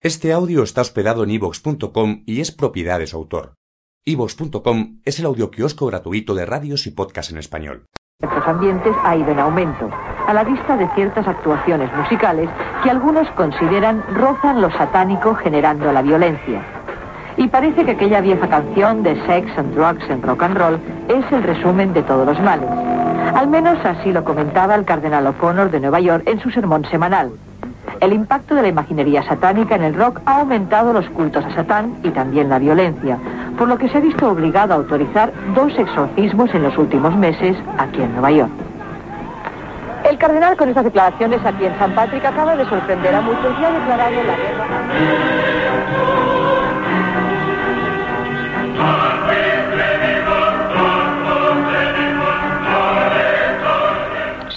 Este audio está hospedado en ivox.com y es propiedad de su autor. ivox.com es el audioquiosco gratuito de radios y podcasts en español. Estos ambientes ha ido en aumento, a la vista de ciertas actuaciones musicales que algunos consideran rozan lo satánico generando la violencia. Y parece que aquella vieja canción de Sex and Drugs and Rock and Roll es el resumen de todos los males. Al menos así lo comentaba el cardenal O'Connor de Nueva York en su sermón semanal. El impacto de la imaginería satánica en el rock ha aumentado los cultos a Satán y también la violencia, por lo que se ha visto obligado a autorizar dos exorcismos en los últimos meses aquí en Nueva York. El cardenal con estas declaraciones aquí en San Patrick acaba de sorprender a muchos y ha declarado la guerra.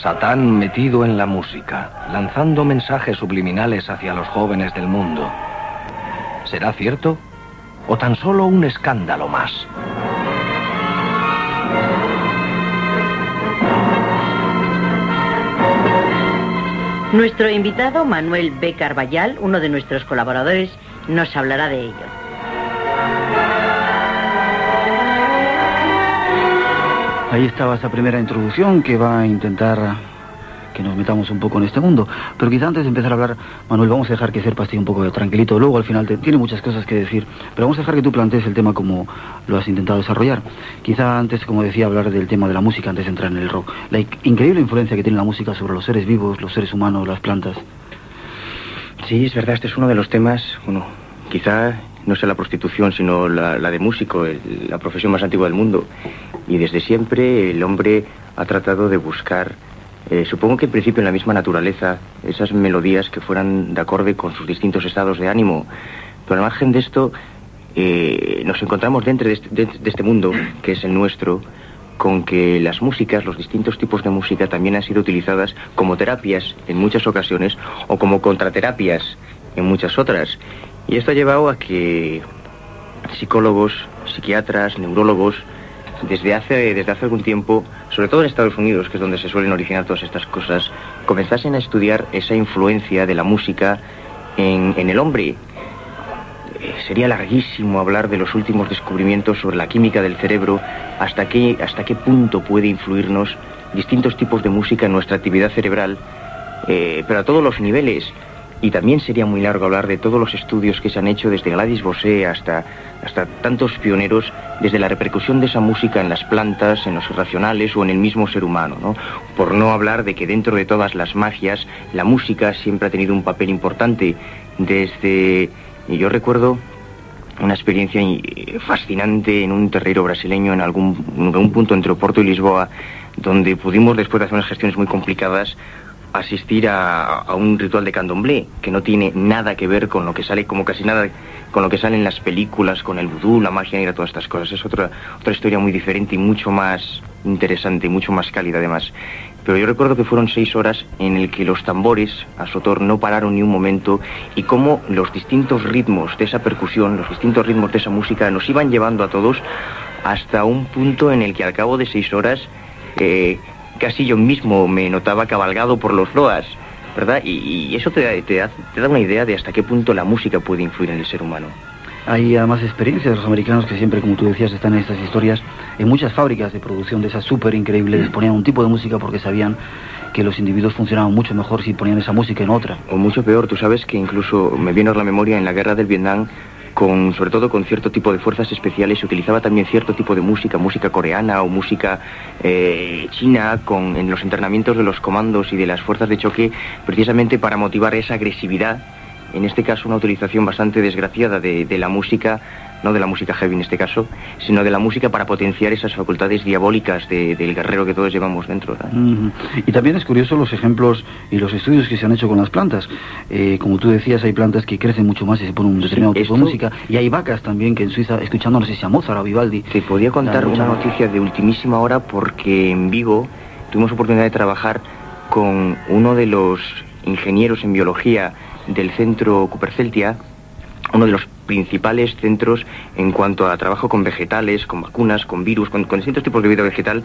Satán metido en la música, lanzando mensajes subliminales hacia los jóvenes del mundo. ¿Será cierto? ¿O tan solo un escándalo más? Nuestro invitado Manuel B. Carballal, uno de nuestros colaboradores, nos hablará de ello. Ahí estaba esa primera introducción que va a intentar que nos metamos un poco en este mundo. Pero quizá antes de empezar a hablar, Manuel, vamos a dejar que Serpa esté un poco tranquilito. Luego al final te, tiene muchas cosas que decir, pero vamos a dejar que tú plantees el tema como lo has intentado desarrollar. Quizá antes, como decía, hablar del tema de la música antes de entrar en el rock. La increíble influencia que tiene la música sobre los seres vivos, los seres humanos, las plantas. Sí, es verdad, este es uno de los temas, bueno, quizá no sea la prostitución, sino la, de músico, la profesión más antigua del mundo. Y desde siempre el hombre ha tratado de buscar, eh, supongo que en principio en la misma naturaleza, esas melodías que fueran de acorde con sus distintos estados de ánimo. Pero al margen de esto, eh, nos encontramos dentro de este, de este mundo, que es el nuestro, con que las músicas, los distintos tipos de música también han sido utilizadas como terapias en muchas ocasiones o como contraterapias en muchas otras. Y esto ha llevado a que psicólogos, psiquiatras, neurólogos, desde hace, desde hace algún tiempo, sobre todo en Estados Unidos, que es donde se suelen originar todas estas cosas, comenzasen a estudiar esa influencia de la música en, en el hombre. Eh, sería larguísimo hablar de los últimos descubrimientos sobre la química del cerebro, hasta qué, hasta qué punto puede influirnos distintos tipos de música en nuestra actividad cerebral, eh, pero a todos los niveles. Y también sería muy largo hablar de todos los estudios que se han hecho desde Gladys Bosé hasta, hasta tantos pioneros, desde la repercusión de esa música en las plantas, en los irracionales o en el mismo ser humano, ¿no? Por no hablar de que dentro de todas las magias, la música siempre ha tenido un papel importante. Desde. Y yo recuerdo una experiencia fascinante en un terreno brasileño en algún, en algún punto entre Oporto y Lisboa, donde pudimos, después de hacer unas gestiones muy complicadas, asistir a, un ritual de candomblé que no tiene nada que ver con lo que sale, como casi nada con lo que sale en las películas, con el vudú, la magia negra, todas estas cosas. Es otra, otra historia muy diferente y mucho más interesante, mucho más cálida además. Pero yo recuerdo que fueron seis horas en el que los tambores a Sotor no pararon ni un momento y cómo los distintos ritmos de esa percusión, los distintos ritmos de esa música nos iban llevando a todos hasta un punto en el que al cabo de seis horas eh, casi yo mismo me notaba cabalgado por los loas, ¿verdad? Y, eso te, te, da una idea de hasta qué punto la música puede influir en el ser humano. Hay además experiencias de los americanos que siempre, como tú decías, están en estas historias. En muchas fábricas de producción de esas súper increíbles ponían un tipo de música porque sabían que los individuos funcionaban mucho mejor si ponían esa música en otra. O mucho peor, tú sabes que incluso me viene a la memoria en la guerra del Vietnam con, sobre todo con cierto tipo de fuerzas especiales, se utilizaba también cierto tipo de música, música coreana o música eh, china, con, en los entrenamientos de los comandos y de las fuerzas de choque, precisamente para motivar esa agresividad. En este caso, una utilización bastante desgraciada de, de la música no de la música heavy en este caso, sino de la música para potenciar esas facultades diabólicas del guerrero que todos llevamos dentro. Y también es curioso los ejemplos y los estudios que se han hecho con las plantas. Eh, como tú decías, hay plantas que crecen mucho más y se pone un determinado tipo de música. Y hay vacas también que en Suiza, escuchando no sé si a Mozart o Vivaldi. Te podía contar una noticia de ultimísima hora porque en Vigo tuvimos oportunidad de trabajar con uno de los ingenieros en biología del centro Cuperceltia, uno de los principales centros en cuanto a trabajo con vegetales, con vacunas, con virus, con, distintos tipos de vida vegetal.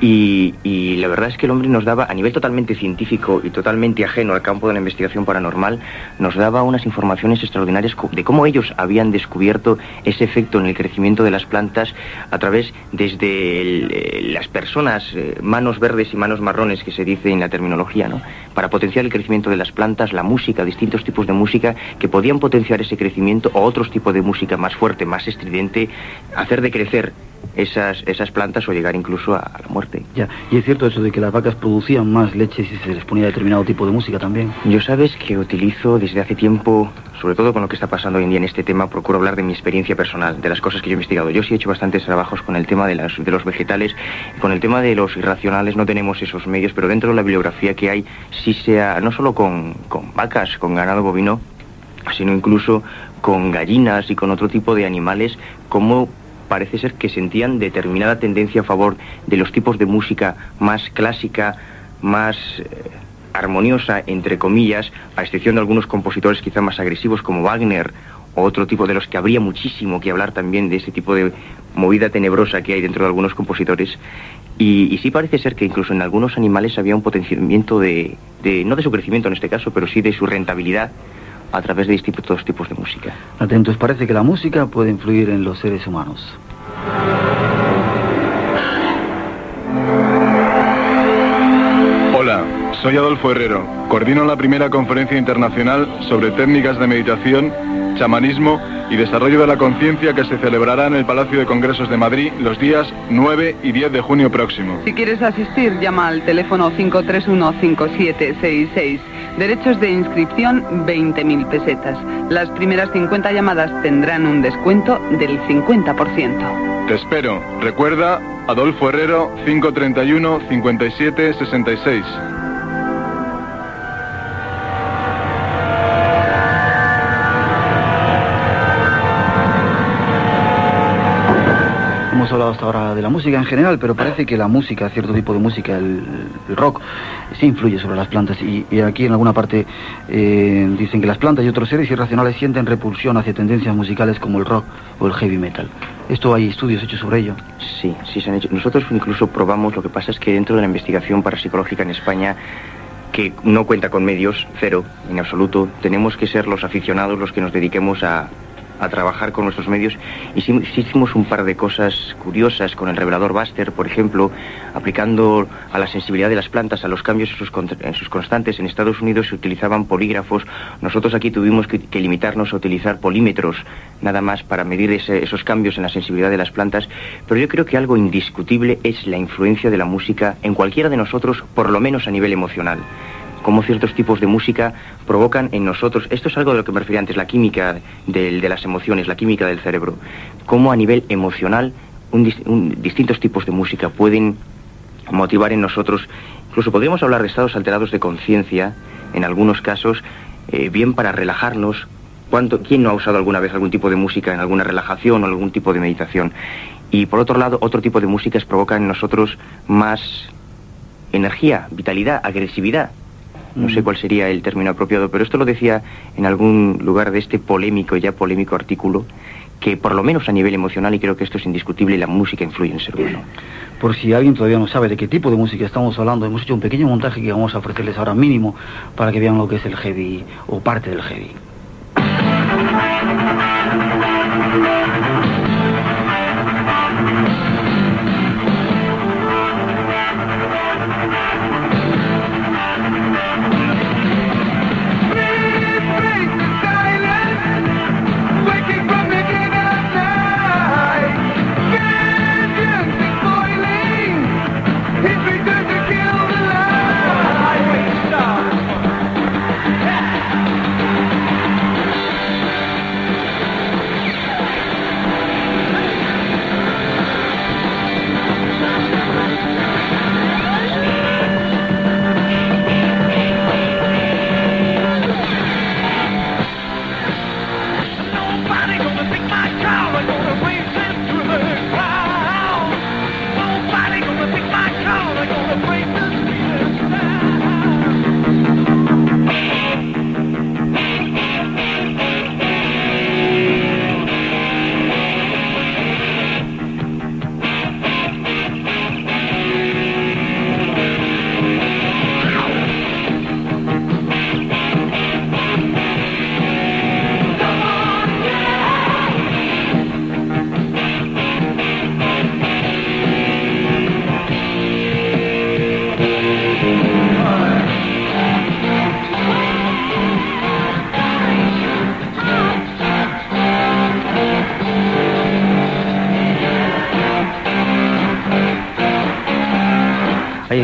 Y, la verdad es que el hombre nos daba, a nivel totalmente científico y totalmente ajeno al campo de la investigación paranormal, nos daba unas informaciones extraordinarias de cómo ellos habían descubierto ese efecto en el crecimiento de las plantas a través desde eh, las personas, eh, manos verdes y manos marrones que se dice en la terminología, ¿no? Para potenciar el crecimiento de las plantas, la música, distintos tipos de música que podían potenciar ese crecimiento o otros tipos de música más fuerte, más estridente, hacer de crecer esas, esas plantas o llegar incluso a, la muerte. Ya, y es cierto eso de que las vacas producían más leche si se les ponía determinado tipo de música también. Yo sabes que utilizo desde hace tiempo, sobre todo con lo que está pasando hoy en día en este tema, procuro hablar de mi experiencia personal, de las cosas que yo he investigado. Yo sí he hecho bastantes trabajos con el tema de, las, de los vegetales, con el tema de los irracionales no tenemos esos medios, pero dentro de la bibliografía que hay, sí sea, no solo con, con vacas, con ganado bovino, sino incluso con gallinas y con otro tipo de animales, como parece ser que sentían determinada tendencia a favor de los tipos de música más clásica, más eh, armoniosa, entre comillas, a excepción de algunos compositores quizá más agresivos como Wagner o otro tipo de los que habría muchísimo que hablar también de ese tipo de movida tenebrosa que hay dentro de algunos compositores. Y, sí parece ser que incluso en algunos animales había un potenciamiento de, de, no de su crecimiento en este caso, pero sí de su rentabilidad a través de distintos tipos de música. Atentos, parece que la música puede influir en los seres humanos. Hola, soy Adolfo Herrero. Coordino la primera conferencia internacional sobre técnicas de meditación, chamanismo y desarrollo de la conciencia que se celebrará en el Palacio de Congresos de Madrid los días 9 y 10 de junio próximo. Si quieres asistir, llama al teléfono 531-5766. Derechos de inscripción 20.000 pesetas. Las primeras 50 llamadas tendrán un descuento del 50%. Te espero. Recuerda, Adolfo Herrero, 531 57 66. Hemos hablado hasta ahora de la música en general, pero parece que la música, cierto tipo de música, el, rock, sí influye sobre las plantas. Y, aquí en alguna parte eh, dicen que las plantas y otros seres irracionales sienten repulsión hacia tendencias musicales como el rock o el heavy metal. ¿Esto hay estudios hechos sobre ello? Sí, sí se han hecho. Nosotros incluso probamos, lo que pasa es que dentro de la investigación parapsicológica en España que no cuenta con medios, cero, en absoluto. Tenemos que ser los aficionados los que nos dediquemos a, a trabajar con nuestros medios. Hicimos un par de cosas curiosas con el revelador Buster, por ejemplo, aplicando a la sensibilidad de las plantas, a los cambios en sus constantes. En Estados Unidos se utilizaban polígrafos. Nosotros aquí tuvimos que, limitarnos a utilizar polímetros, nada más para medir esos cambios en la sensibilidad de las plantas. Pero yo creo que algo indiscutible es la influencia de la música en cualquiera de nosotros, por lo menos a nivel emocional cómo ciertos tipos de música provocan en nosotros, esto es algo de lo que me refería antes, la química de, las emociones, la química del cerebro, cómo a nivel emocional distintos tipos de música pueden motivar en nosotros, incluso podríamos hablar de estados alterados de conciencia, en algunos casos, eh, bien para relajarnos. ¿Cuánto, ¿Quién no ha usado alguna vez algún tipo de música en alguna relajación o algún tipo de meditación? Y por otro lado, otro tipo de músicas provocan en nosotros más energía, vitalidad, agresividad. No sé mm. cuál sería el término apropiado, pero esto lo decía en algún lugar de este polémico, ya polémico artículo, que por lo menos a nivel emocional, y creo que esto es indiscutible, la música influye en el ser humano. Por si alguien todavía no sabe de qué tipo de música estamos hablando, hemos hecho un pequeño montaje que vamos a ofrecerles ahora mínimo para que vean lo que es el heavy o parte del heavy.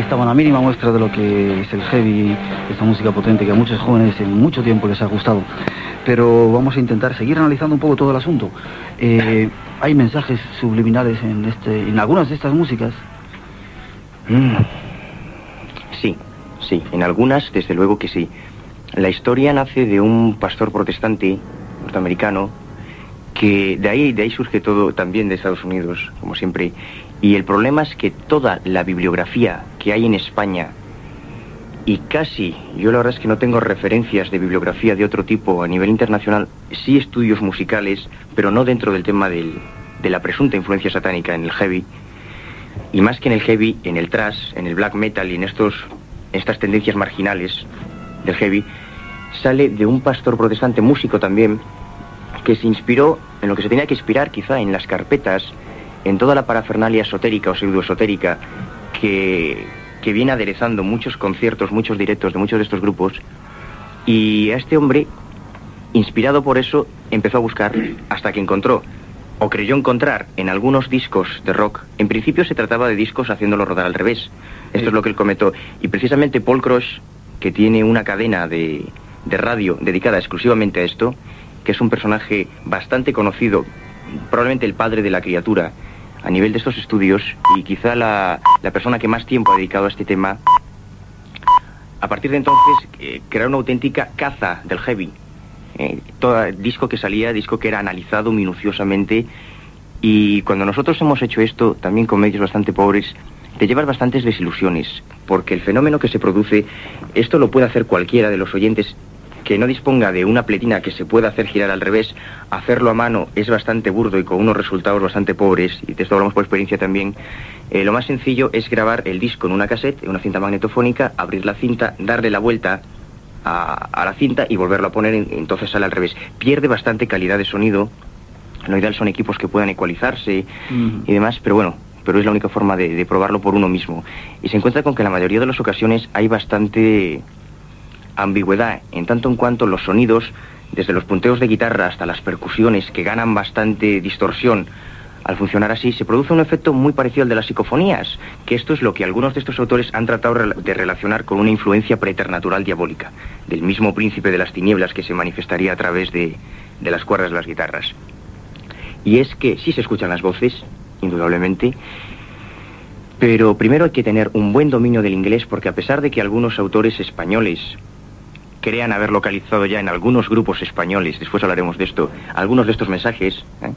Estaba una mínima muestra de lo que es el heavy, esta música potente que a muchos jóvenes en mucho tiempo les ha gustado. Pero vamos a intentar seguir analizando un poco todo el asunto. Eh, hay mensajes subliminales en, este, en algunas de estas músicas. Mm. Sí, sí, en algunas desde luego que sí. La historia nace de un pastor protestante norteamericano que de ahí, de ahí surge todo también de Estados Unidos, como siempre. Y el problema es que toda la bibliografía que hay en España, y casi, yo la verdad es que no tengo referencias de bibliografía de otro tipo a nivel internacional, sí estudios musicales, pero no dentro del tema del, de la presunta influencia satánica en el heavy, y más que en el heavy, en el thrash, en el black metal y en estos, estas tendencias marginales del heavy, sale de un pastor protestante, músico también, que se inspiró en lo que se tenía que inspirar quizá en las carpetas, en toda la parafernalia esotérica o pseudoesotérica que, que viene aderezando muchos conciertos, muchos directos de muchos de estos grupos. Y a este hombre, inspirado por eso, empezó a buscar hasta que encontró, o creyó encontrar en algunos discos de rock, en principio se trataba de discos haciéndolo rodar al revés. Esto es lo que él comentó. Y precisamente Paul Crush, que tiene una cadena de, de radio dedicada exclusivamente a esto, que es un personaje bastante conocido, probablemente el padre de la criatura, a nivel de estos estudios y quizá la, la persona que más tiempo ha dedicado a este tema, a partir de entonces eh, creó una auténtica caza del heavy. Eh, todo disco que salía, disco que era analizado minuciosamente y cuando nosotros hemos hecho esto, también con medios bastante pobres, te llevas bastantes desilusiones, porque el fenómeno que se produce, esto lo puede hacer cualquiera de los oyentes que no disponga de una pletina que se pueda hacer girar al revés, hacerlo a mano es bastante burdo y con unos resultados bastante pobres, y de esto hablamos por experiencia también, eh, lo más sencillo es grabar el disco en una cassette, en una cinta magnetofónica, abrir la cinta, darle la vuelta a, a la cinta y volverlo a poner, entonces sale al revés. Pierde bastante calidad de sonido, lo ideal son equipos que puedan ecualizarse y demás, pero bueno, pero es la única forma de, de probarlo por uno mismo. Y se encuentra con que en la mayoría de las ocasiones hay bastante ambigüedad en tanto en cuanto los sonidos, desde los punteos de guitarra hasta las percusiones, que ganan bastante distorsión, al funcionar así, se produce un efecto muy parecido al de las psicofonías, que esto es lo que algunos de estos autores han tratado de relacionar con una influencia preternatural diabólica, del mismo príncipe de las tinieblas que se manifestaría a través de, de las cuerdas de las guitarras. Y es que sí se escuchan las voces, indudablemente, pero primero hay que tener un buen dominio del inglés porque a pesar de que algunos autores españoles crean haber localizado ya en algunos grupos españoles, después hablaremos de esto, algunos de estos mensajes, ¿eh?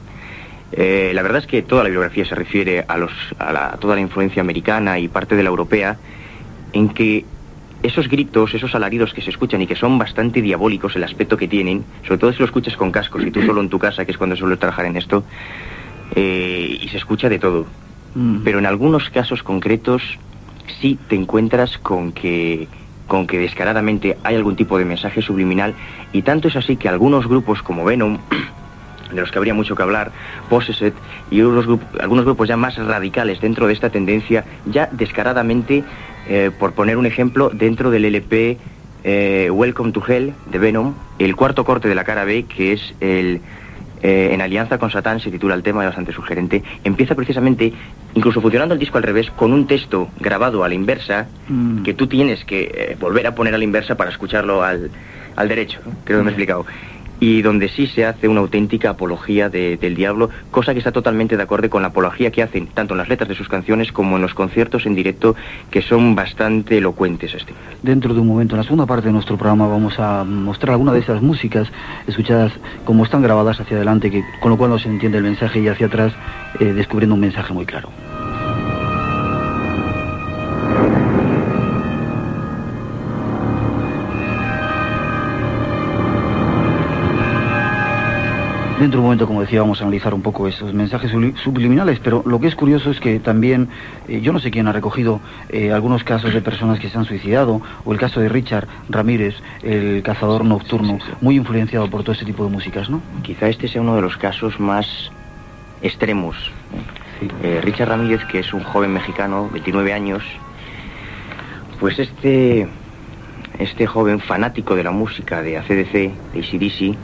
Eh, la verdad es que toda la bibliografía se refiere a, los, a la, toda la influencia americana y parte de la europea, en que esos gritos, esos alaridos que se escuchan y que son bastante diabólicos el aspecto que tienen, sobre todo si lo escuchas con cascos y tú solo en tu casa, que es cuando suelo trabajar en esto, eh, y se escucha de todo. Mm. Pero en algunos casos concretos sí te encuentras con que con que descaradamente hay algún tipo de mensaje subliminal y tanto es así que algunos grupos como Venom de los que habría mucho que hablar, Possessed y unos grup- algunos grupos ya más radicales dentro de esta tendencia, ya descaradamente, eh, por poner un ejemplo, dentro del LP eh, Welcome to Hell de Venom, el cuarto corte de la cara B, que es el eh, En Alianza con Satán, se titula el tema, es bastante sugerente, empieza precisamente, incluso funcionando el disco al revés, con un texto grabado a la inversa, Mm. que tú tienes que eh, volver a poner a la inversa para escucharlo al, al derecho, ¿no? creo que me he explicado. Y donde sí se hace una auténtica apología de- del diablo, cosa que está totalmente de acuerdo con la apología que hacen tanto en las letras de sus canciones como en los conciertos en directo, que son bastante elocuentes. Este. Dentro de un momento, en la segunda parte de nuestro programa, vamos a mostrar algunas de esas músicas escuchadas como están grabadas hacia adelante, que, con lo cual no se entiende el mensaje y hacia atrás, eh, descubriendo un mensaje muy claro. Dentro de un momento, como decía, vamos a analizar un poco esos mensajes subli- subliminales, pero lo que es curioso es que también, eh, yo no sé quién ha recogido eh, algunos casos de personas que se han suicidado, o el caso de Richard Ramírez, el cazador nocturno, muy influenciado por todo este tipo de músicas, ¿no? Quizá este sea uno de los casos más extremos. Eh, Richard Ramírez, que es un joven mexicano, 29 años, pues este, este joven fanático de la música de ACDC, de ACDC,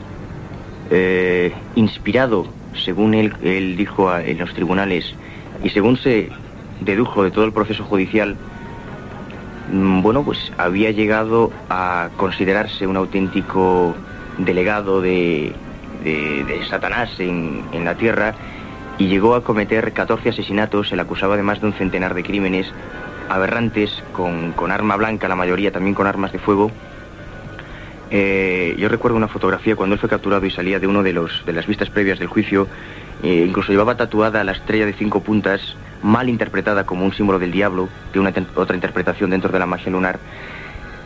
eh, inspirado, según él, él dijo a- en los tribunales, y según se dedujo de todo el proceso judicial, mm, bueno, pues había llegado a considerarse un auténtico delegado de, de, Satanás en, en la tierra y llegó a cometer 14 asesinatos, se le acusaba de más de un centenar de crímenes aberrantes con, con arma blanca, la mayoría también con armas de fuego. Eh, yo recuerdo una fotografía cuando él fue capturado y salía de uno de los de las vistas previas del juicio, eh, incluso llevaba tatuada la estrella de cinco puntas, mal interpretada como un símbolo del diablo, de una otra interpretación dentro de la magia lunar,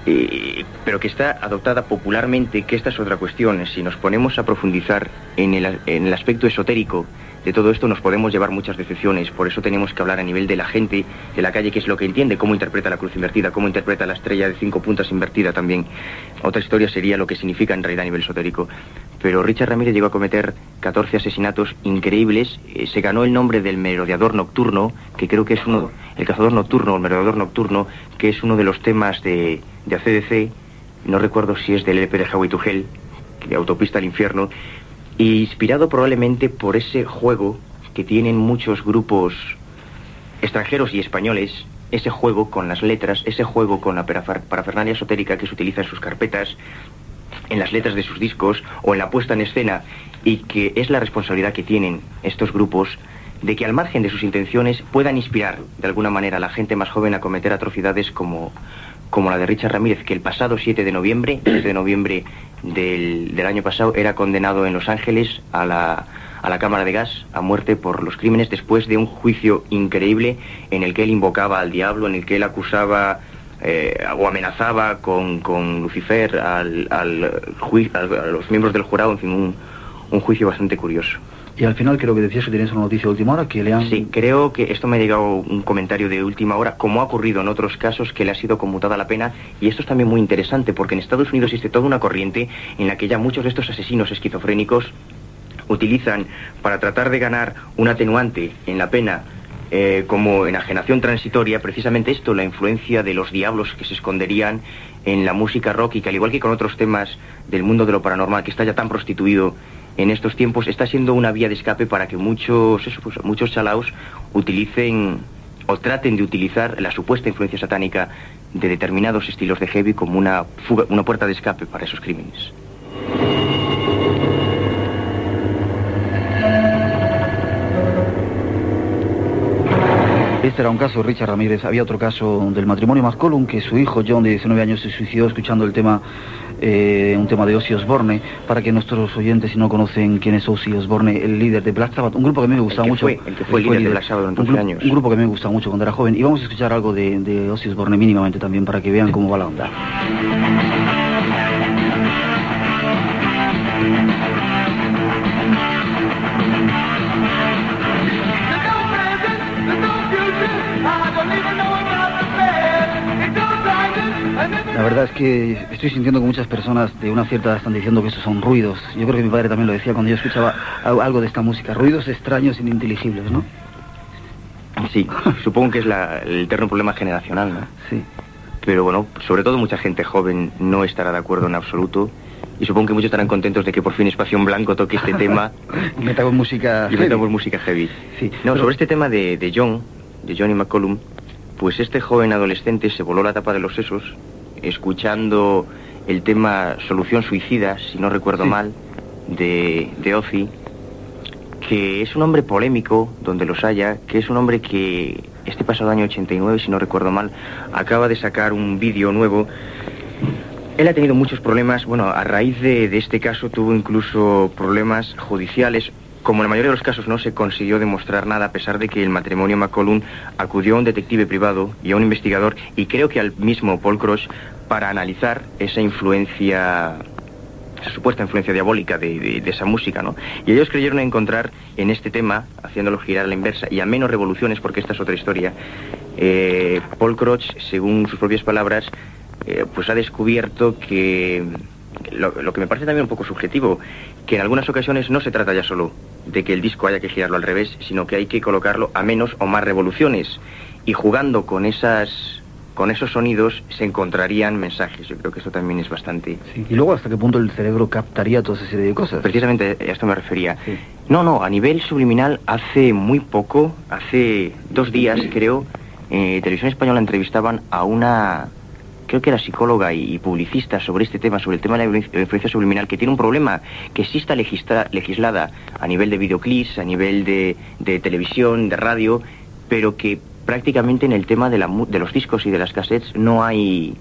eh, pero que está adoptada popularmente, que esta es otra cuestión. Si nos ponemos a profundizar en el, en el aspecto esotérico de todo esto, nos podemos llevar muchas decepciones. Por eso tenemos que hablar a nivel de la gente de la calle, que es lo que entiende, cómo interpreta la cruz invertida, cómo interpreta la estrella de cinco puntas invertida también. Otra historia sería lo que significa en realidad a nivel esotérico. Pero Richard Ramírez llegó a cometer 14 asesinatos increíbles. Eh, se ganó el nombre del merodeador nocturno, que creo que es uno, el cazador nocturno, el merodeador nocturno, que es uno de los temas de, de ACDC. No recuerdo si es del LP de Howie to Hell, de Autopista al Infierno, inspirado probablemente por ese juego que tienen muchos grupos extranjeros y españoles, ese juego con las letras, ese juego con la parafer- parafernalia esotérica que se utiliza en sus carpetas, en las letras de sus discos o en la puesta en escena y que es la responsabilidad que tienen estos grupos de que al margen de sus intenciones puedan inspirar de alguna manera a la gente más joven a cometer atrocidades como, como la de Richard Ramírez, que el pasado 7 de noviembre, 7 de noviembre del, del año pasado, era condenado en Los Ángeles a la, a la cámara de gas a muerte por los crímenes después de un juicio increíble en el que él invocaba al diablo, en el que él acusaba eh, o amenazaba con, con Lucifer al, al a los miembros del jurado, en fin, un, un juicio bastante curioso. Y al final creo que decías que tenías una noticia de última hora que le han... Sí, creo que esto me ha llegado un comentario de última hora, como ha ocurrido en otros casos que le ha sido conmutada la pena, y esto es también muy interesante porque en Estados Unidos existe toda una corriente en la que ya muchos de estos asesinos esquizofrénicos utilizan para tratar de ganar un atenuante en la pena eh, como enajenación transitoria, precisamente esto, la influencia de los diablos que se esconderían en la música rock y que al igual que con otros temas del mundo de lo paranormal que está ya tan prostituido en estos tiempos, está siendo una vía de escape para que muchos, pues, muchos chalaos utilicen o traten de utilizar la supuesta influencia satánica de determinados estilos de heavy como una, una puerta de escape para esos crímenes. Este era un caso, Richard Ramírez. Había otro caso del matrimonio McCollum, que su hijo John, de 19 años, se suicidó escuchando el tema, eh, un tema de Ozzy Osbourne. Para que nuestros oyentes, si no conocen quién es Ozzy Osbourne, el líder de Black Sabbath, un grupo que a mí me gustaba mucho. fue- el que fue líder de Black Sabbath durante un, 11 gru- años. un grupo que a mí me gustaba mucho cuando era joven. Y vamos a escuchar algo de, de Ozzy Osbourne mínimamente también, para que vean cómo va la onda. La verdad es que estoy sintiendo que muchas personas de una cierta edad están diciendo que estos son ruidos. Yo creo que mi padre también lo decía cuando yo escuchaba al- algo de esta música. Ruidos extraños e ininteligibles, ¿no? Sí, supongo que es la- el eterno problema generacional, ¿no? Sí. Pero bueno, sobre todo mucha gente joven no estará de acuerdo en absoluto. Y supongo que muchos estarán contentos de que por fin Espacio en Blanco toque este tema Metamos música. y heavy. metamos música heavy. Sí, No, pero- sobre este tema de, de John, de Johnny McCollum, pues este joven adolescente se voló la tapa de los sesos escuchando el tema Solución Suicida, si no recuerdo Sí. mal, de, de Ozzy, que es un hombre polémico, donde los haya, que es un hombre que este pasado año 89, si no recuerdo mal, acaba de sacar un vídeo nuevo. Él ha tenido muchos problemas, bueno, a raíz de, de este caso tuvo incluso problemas judiciales. Como en la mayoría de los casos no se consiguió demostrar nada, a pesar de que el matrimonio McCollum acudió a un detective privado y a un investigador, y creo que al mismo Paul Crush, para analizar esa influencia supuesta influencia diabólica de, esa música, ¿no? Y ellos creyeron encontrar en este tema, haciéndolo girar a la inversa y a menos revoluciones, porque esta es otra historia, eh, Paul Crouch, según sus propias palabras, eh, pues ha descubierto que lo, lo que me parece también un poco subjetivo, que en algunas ocasiones no se trata ya solo de que el disco haya que girarlo al revés, sino que hay que colocarlo a menos o más revoluciones. Y jugando con esas con esos sonidos se encontrarían mensajes. Yo creo que eso también es bastante Sí. Y luego, ¿hasta qué punto el cerebro captaría toda esa serie de cosas? Precisamente a esto me refería. Sí. No, no, a nivel subliminal hace muy poco, hace dos días creo, eh, Televisión Española entrevistaban a una, creo que era psicóloga y, publicista sobre este tema, sobre el tema de la influencia subliminal, que tiene un problema, que sí está legislada a nivel de videoclips, a nivel de, televisión, de radio, pero que prácticamente en el tema de, de los discos y de las cassettes no hay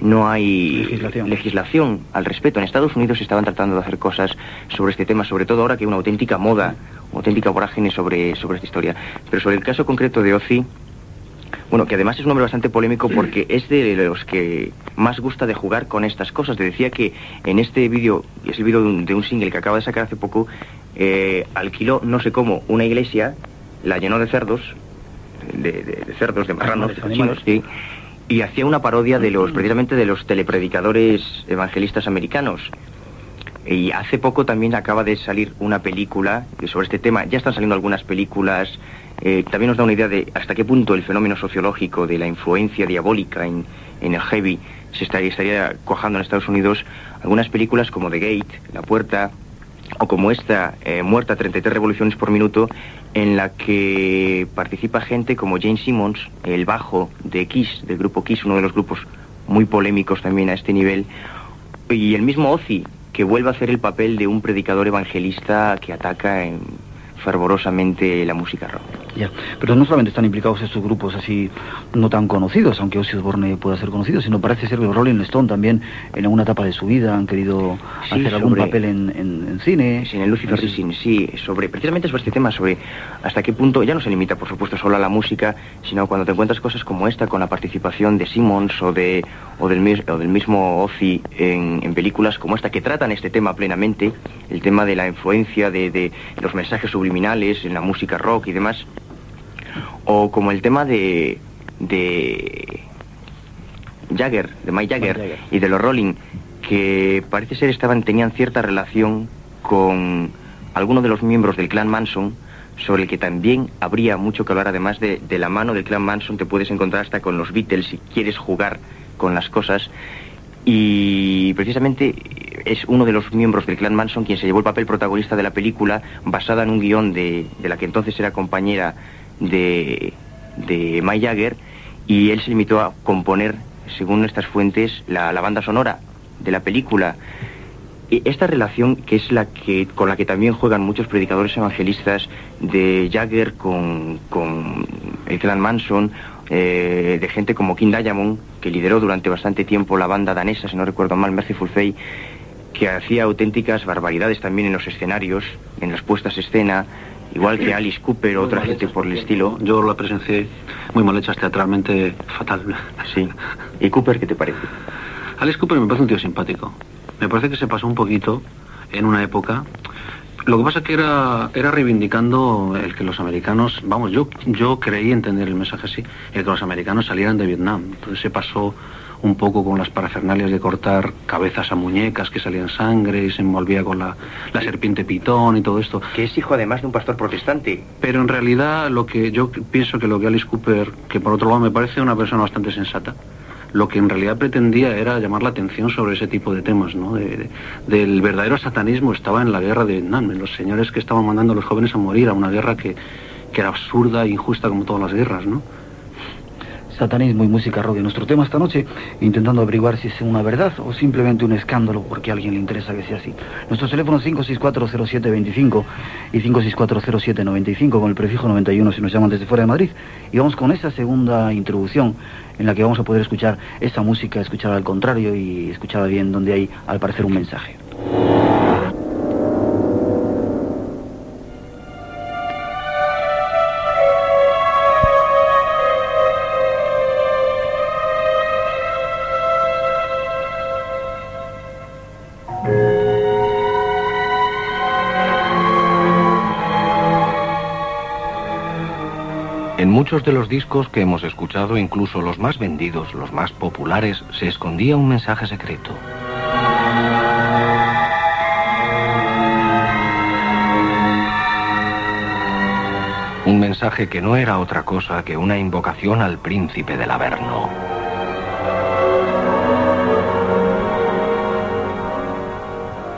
no hay legislación. al respecto. En Estados Unidos se estaban tratando de hacer cosas sobre este tema, sobre todo ahora que hay una auténtica moda, una auténtica vorágine sobre, sobre esta historia. Pero sobre el caso concreto de Ozzy, bueno, que además es un hombre bastante polémico porque es de los que más gusta de jugar con estas cosas. Te decía que en este vídeo, es el vídeo de, un, single que acaba de sacar hace poco, eh, alquiló, no sé cómo, una iglesia, la llenó de cerdos, de, cerdos, de marranos, de cochinos, sí, y hacía una parodia de los, precisamente de los telepredicadores evangelistas americanos. Y hace poco también acaba de salir una película sobre este tema. Ya están saliendo algunas películas. Eh, también nos da una idea de hasta qué punto el fenómeno sociológico de la influencia diabólica en, el heavy se estaría, estaría cojando en Estados Unidos. Algunas películas como The Gate, La Puerta, o como esta, eh, Muerta 33 revoluciones por minuto, en la que participa gente como Jane Simmons, el bajo de Kiss, del grupo Kiss, uno de los grupos muy polémicos también a este nivel, y el mismo Ozzy, que vuelve a hacer el papel de un predicador evangelista que ataca en fervorosamente la música rock. Ya, pero no solamente están implicados estos grupos así no tan conocidos, aunque Ozzy Osbourne pueda ser conocido, sino parece ser que Rolling Stone también en alguna etapa de su vida han querido hacer algún papel en, en, cine. Sí, en el Lucifer Rising, sí, sobre, precisamente sobre este tema, sobre hasta qué punto, ya no se limita por supuesto solo a la música, sino cuando te encuentras cosas como esta, con la participación de Simmons o, de, o, del, o del mismo Ozzy en, en, películas como esta, que tratan este tema plenamente, el tema de la influencia de, de los mensajes subliminales en la música rock y demás. O como el tema de, de Jagger, de Mike Jagger, y de los Rolling, que parece ser estaban, tenían cierta relación con algunos de los miembros del clan Manson, sobre el que también habría mucho que hablar, además de, de la mano del clan Manson, te puedes encontrar hasta con los Beatles si quieres jugar con las cosas. Y precisamente es uno de los miembros del clan Manson quien se llevó el papel protagonista de la película basada en un guion de, la que entonces era compañera de, de Mike Jagger y él se limitó a componer, según estas fuentes, la, banda sonora de la película. Y esta relación, que es la que, con la que también juegan muchos predicadores evangelistas de Jagger con, con el clan Manson eh, de gente como King Diamond, que lideró durante bastante tiempo la banda danesa, si no recuerdo mal, Merciful Fate, que hacía auténticas barbaridades también en los escenarios, en las puestas escena, igual que Alice Cooper o otra gente por el estilo. Yo la presencié muy mal hechas teatralmente, fatal. Sí. ¿Y Cooper qué te parece? Alice Cooper me parece un tío simpático. Me parece que se pasó un poquito en una época lo que pasa es que era, era reivindicando el que los americanos, vamos, yo, yo creí entender el mensaje así, el que los americanos salieran de Vietnam. Entonces se pasó un poco con las parafernalias de cortar cabezas a muñecas que salían sangre y se envolvía con la, la serpiente pitón y todo esto. Que es hijo además de un pastor protestante. Pero en realidad lo que yo pienso que lo que Alice Cooper, que por otro lado me parece una persona bastante sensata, lo que en realidad pretendía era llamar la atención sobre ese tipo de temas, ¿no? del verdadero satanismo estaba en la guerra de Vietnam, en los señores que estaban mandando a los jóvenes a morir a una guerra que, que era absurda e injusta como todas las guerras, ¿no? Satanismo y música rock. Nuestro tema esta noche, intentando averiguar si es una verdad o simplemente un escándalo porque a alguien le interesa que sea así. Nuestros teléfonos 5640725 y 5640795 con el prefijo 91 si nos llaman desde fuera de Madrid. Y vamos con esa segunda introducción en la que vamos a poder escuchar esa música, escuchar al contrario y escucharla bien donde hay al parecer un mensaje. Muchos de los discos que hemos escuchado, incluso los más vendidos, los más populares, se escondía un mensaje secreto. Un mensaje que no era otra cosa que una invocación al príncipe del Averno.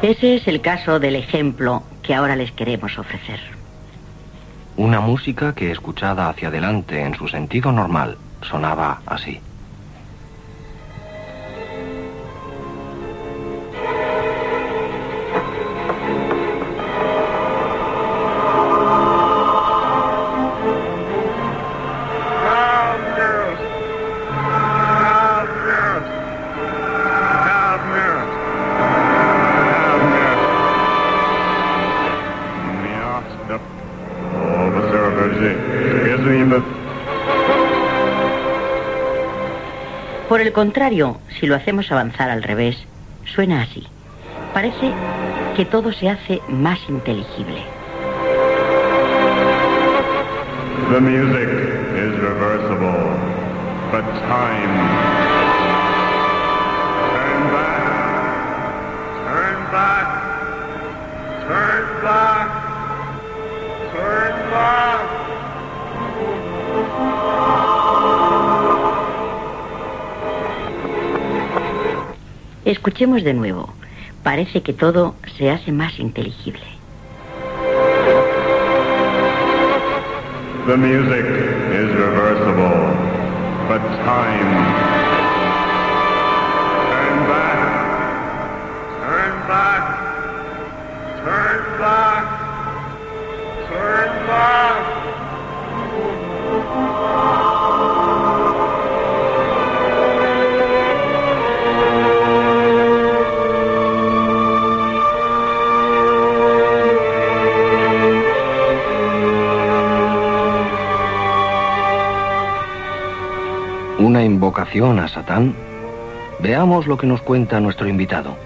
Ese es el caso del ejemplo que ahora les queremos ofrecer. Una música que escuchada hacia adelante en su sentido normal sonaba así. Por el contrario, si lo hacemos avanzar al revés, suena así. Parece que todo se hace más inteligible. Reversible. Turn back. Turn back. Turn back. Escuchemos de nuevo. Parece que todo se hace más inteligible. Reversible. A Satán? Veamos lo que nos cuenta nuestro invitado.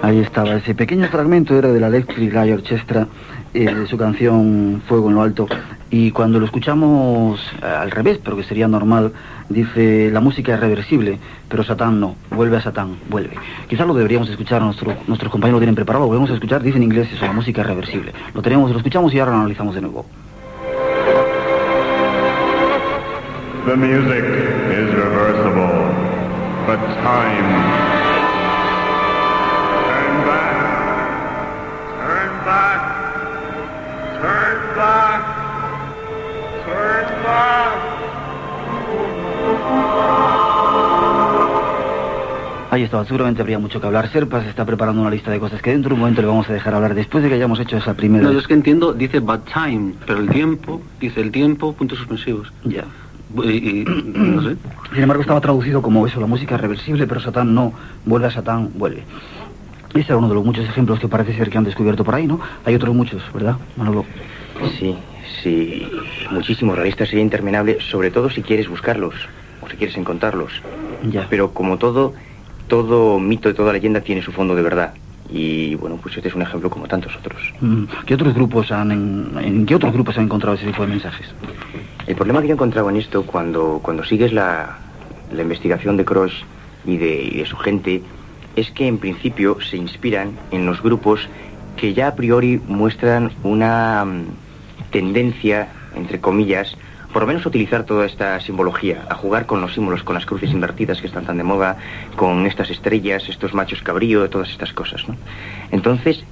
Ahí estaba, ese pequeño fragmento era de la Electric Light Orchestra, eh, de su canción Fuego en lo Alto, y cuando lo escuchamos eh, al revés, pero que sería normal, dice, la música es reversible, pero Satán no, vuelve a Satán, vuelve. Quizás lo deberíamos escuchar, nuestro, nuestros compañeros lo tienen preparado, lo volvemos a escuchar, dice en inglés eso, la música es reversible. Lo tenemos, lo escuchamos y ahora lo analizamos de nuevo. The music is reversible, but time. Estaba, seguramente habría mucho que hablar. Serpas está preparando una lista de cosas que dentro de un momento le vamos a dejar hablar después de que hayamos hecho esa primera. No, yo es que entiendo, dice bad time, pero el tiempo, dice el tiempo, puntos suspensivos. Ya. Y, y- no sé. Sin embargo, estaba traducido como eso, la música es reversible, pero Satán no, vuelve a Satán, vuelve. Ese era uno de los muchos ejemplos que parece ser que han descubierto por ahí, ¿no? Hay otros muchos, ¿verdad, Manolo? Sí, sí. Muchísimos realistas sería interminable, sobre todo si quieres buscarlos o si quieres encontrarlos. Ya. Pero como todo, todo mito y toda leyenda tiene su fondo de verdad. Y bueno, pues este es un ejemplo como tantos otros. Mm, ¿Qué otros grupos han en, en qué otros grupos han encontrado ese tipo de mensajes? El problema que yo encontraba en esto, cuando, cuando sigues la, la investigación de Cross y de, y de su gente, es que en principio se inspiran en los grupos que ya a priori muestran una mm, tendencia, entre comillas, por lo menos utilizar toda esta simbología, a jugar con los símbolos, con las cruces invertidas que están tan de moda, con estas estrellas, estos machos cabrío, todas estas cosas, ¿no? Entonces,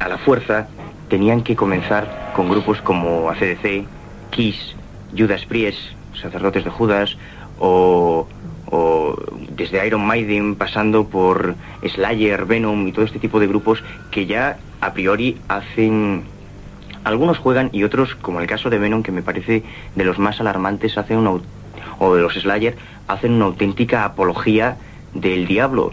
a la fuerza, tenían que comenzar con grupos como ACDC, Kiss, Judas Priest, Sacerdotes de Judas, o, o desde Iron Maiden pasando por Slayer, Venom y todo este tipo de grupos que ya a priori hacen... Algunos juegan y otros, como el caso de Venom, que me parece de los más alarmantes, hacen una, o de los Slayer, hacen una auténtica apología del diablo.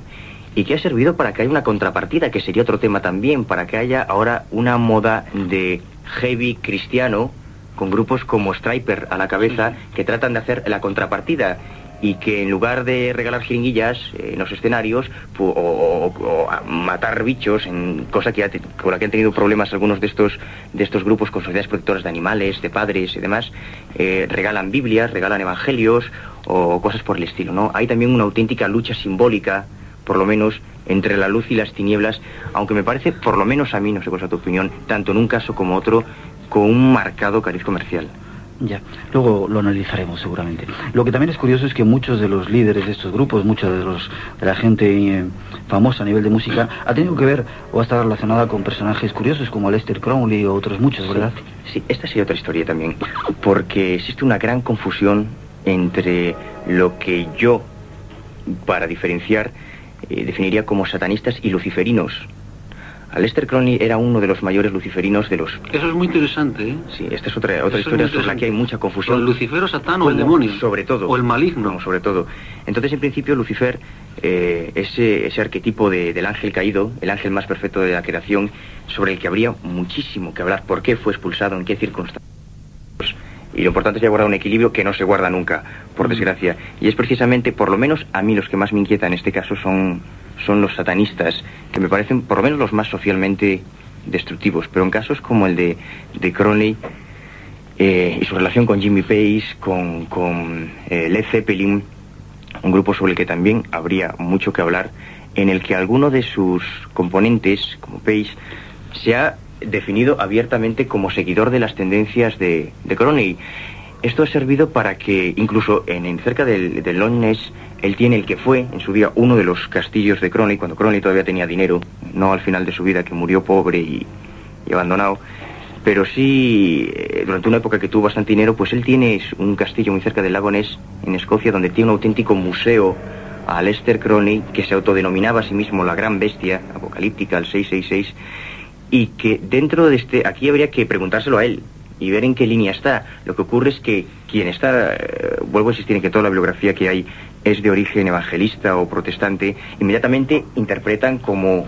Y que ha servido para que haya una contrapartida, que sería otro tema también, para que haya ahora una moda de heavy cristiano con grupos como Striper a la cabeza que tratan de hacer la contrapartida y que en lugar de regalar jeringuillas eh, en los escenarios o, o- matar bichos, en cosa que con la que han tenido problemas algunos de estos de estos grupos con sociedades protectoras de animales, de padres y demás, eh, regalan Biblias, regalan evangelios o cosas por el estilo, ¿no? Hay también una auténtica lucha simbólica por lo menos entre la luz y las tinieblas, aunque me parece, por lo menos a mí, no sé cuál es tu opinión, tanto en un caso como otro, con un marcado cariz comercial. Ya, luego lo analizaremos seguramente. Lo que también es curioso es que muchos de los líderes de estos grupos, mucha de, los, de la gente eh, famosa a nivel de música, ha tenido que ver o ha estado relacionada con personajes curiosos como Lester Crowley o otros muchos, ¿verdad? Sí, esta sería otra historia también, porque existe una gran confusión entre lo que yo, para diferenciar, eh, definiría como satanistas y luciferinos. Lester Crowley era uno de los mayores luciferinos de los... Eso es muy interesante, ¿eh? Sí, esta es otra, otra historia sobre la que hay mucha confusión. ¿El Lucifero Satán o el demonio? Sobre todo. ¿O el maligno? No, sobre todo. Entonces, en principio, Lucifer, eh, ese, ese arquetipo de, del ángel caído, el ángel más perfecto de la creación, sobre el que habría muchísimo que hablar. ¿Por qué fue expulsado? ¿En qué circunstancias? Y lo importante es ya guardar un equilibrio que no se guarda nunca, por desgracia. Y es precisamente, por lo menos a mí, los que más me inquietan en este caso son son los satanistas, que me parecen por lo menos los más socialmente destructivos. Pero en casos como el de, de Crowley eh, y su relación con Jimmy Page, con, con eh, Led Zeppelin, un grupo sobre el que también habría mucho que hablar, en el que alguno de sus componentes, como Page, se ha definido abiertamente como seguidor de las tendencias de, de Crowley. Esto ha servido para que, incluso en, cerca del, del él tiene el que fue en su día uno de los castillos de Crowley, cuando Crowley todavía tenía dinero, no al final de su vida que murió pobre y, abandonado, pero sí eh, durante una época que tuvo bastante dinero, pues él tiene un castillo muy cerca del lago Ness, en Escocia, donde tiene un auténtico museo a Lester Crowley, que se autodenominaba a sí mismo la gran bestia apocalíptica, el 666, y que dentro de este, aquí habría que preguntárselo a él, y ver en qué línea está. Lo que ocurre es que quien está, eh, vuelvo a insistir en que toda la bibliografía que hay es de origen evangelista o protestante, inmediatamente interpretan como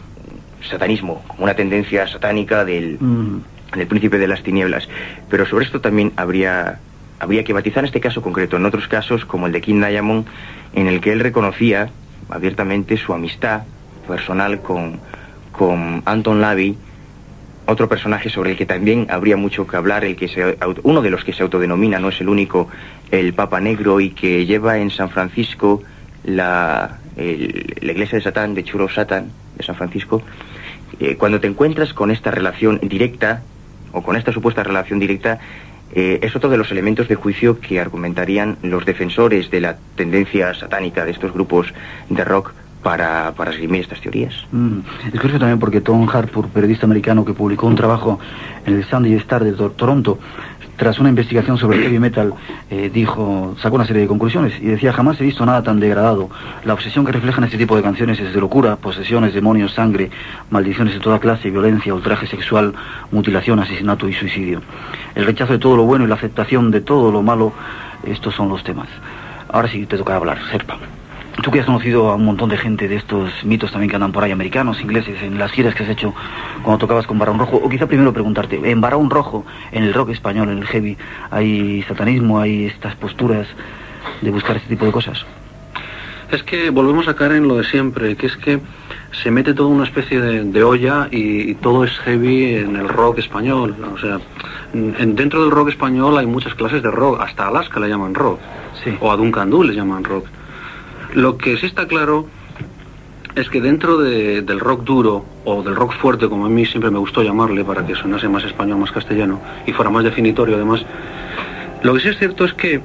satanismo, como una tendencia satánica del, mm. del príncipe de las tinieblas. Pero sobre esto también habría, habría que batizar en este caso concreto, en otros casos como el de King Diamond, en el que él reconocía abiertamente su amistad personal con, con Anton Lavey, otro personaje sobre el que también habría mucho que hablar, el que se, uno de los que se autodenomina, no es el único, el Papa Negro y que lleva en San Francisco la, la iglesia de Satán, de Churo Satán, de San Francisco. Eh, cuando te encuentras con esta relación directa, o con esta supuesta relación directa, eh, es otro de los elementos de juicio que argumentarían los defensores de la tendencia satánica de estos grupos de rock para, para esgrimir estas teorías. Mm. También porque Tom Harpur, periodista americano que publicó un trabajo en el Sunday Star de Toronto, tras una investigación sobre heavy metal, eh, dijo, sacó una serie de conclusiones y decía, jamás he visto nada tan degradado. La obsesión que reflejan este tipo de canciones es de locura, posesiones, demonios, sangre, maldiciones de toda clase, violencia, ultraje sexual, mutilación, asesinato y suicidio. El rechazo de todo lo bueno y la aceptación de todo lo malo, estos son los temas. Ahora sí te toca hablar, Serpa. Tú que has conocido a un montón de gente de estos mitos también que andan por ahí, americanos, ingleses, en las giras que has hecho cuando tocabas con Barón Rojo, o quizá primero preguntarte, en Barón Rojo, en el rock español, en el heavy, ¿hay satanismo, hay estas posturas de buscar este tipo de cosas? Es que volvemos a caer en lo de siempre, que es que se mete toda una especie de, olla y, todo es heavy en el rock español. O sea, en, dentro del rock español hay muchas clases de rock, hasta Alaska le llaman rock, sí. o a Duncan Du le llaman rock. Lo que sí está claro es que dentro del rock duro o del rock fuerte, como a mí siempre me gustó llamarle para que sonase más español, más castellano y fuera más definitorio además, lo que sí es cierto es que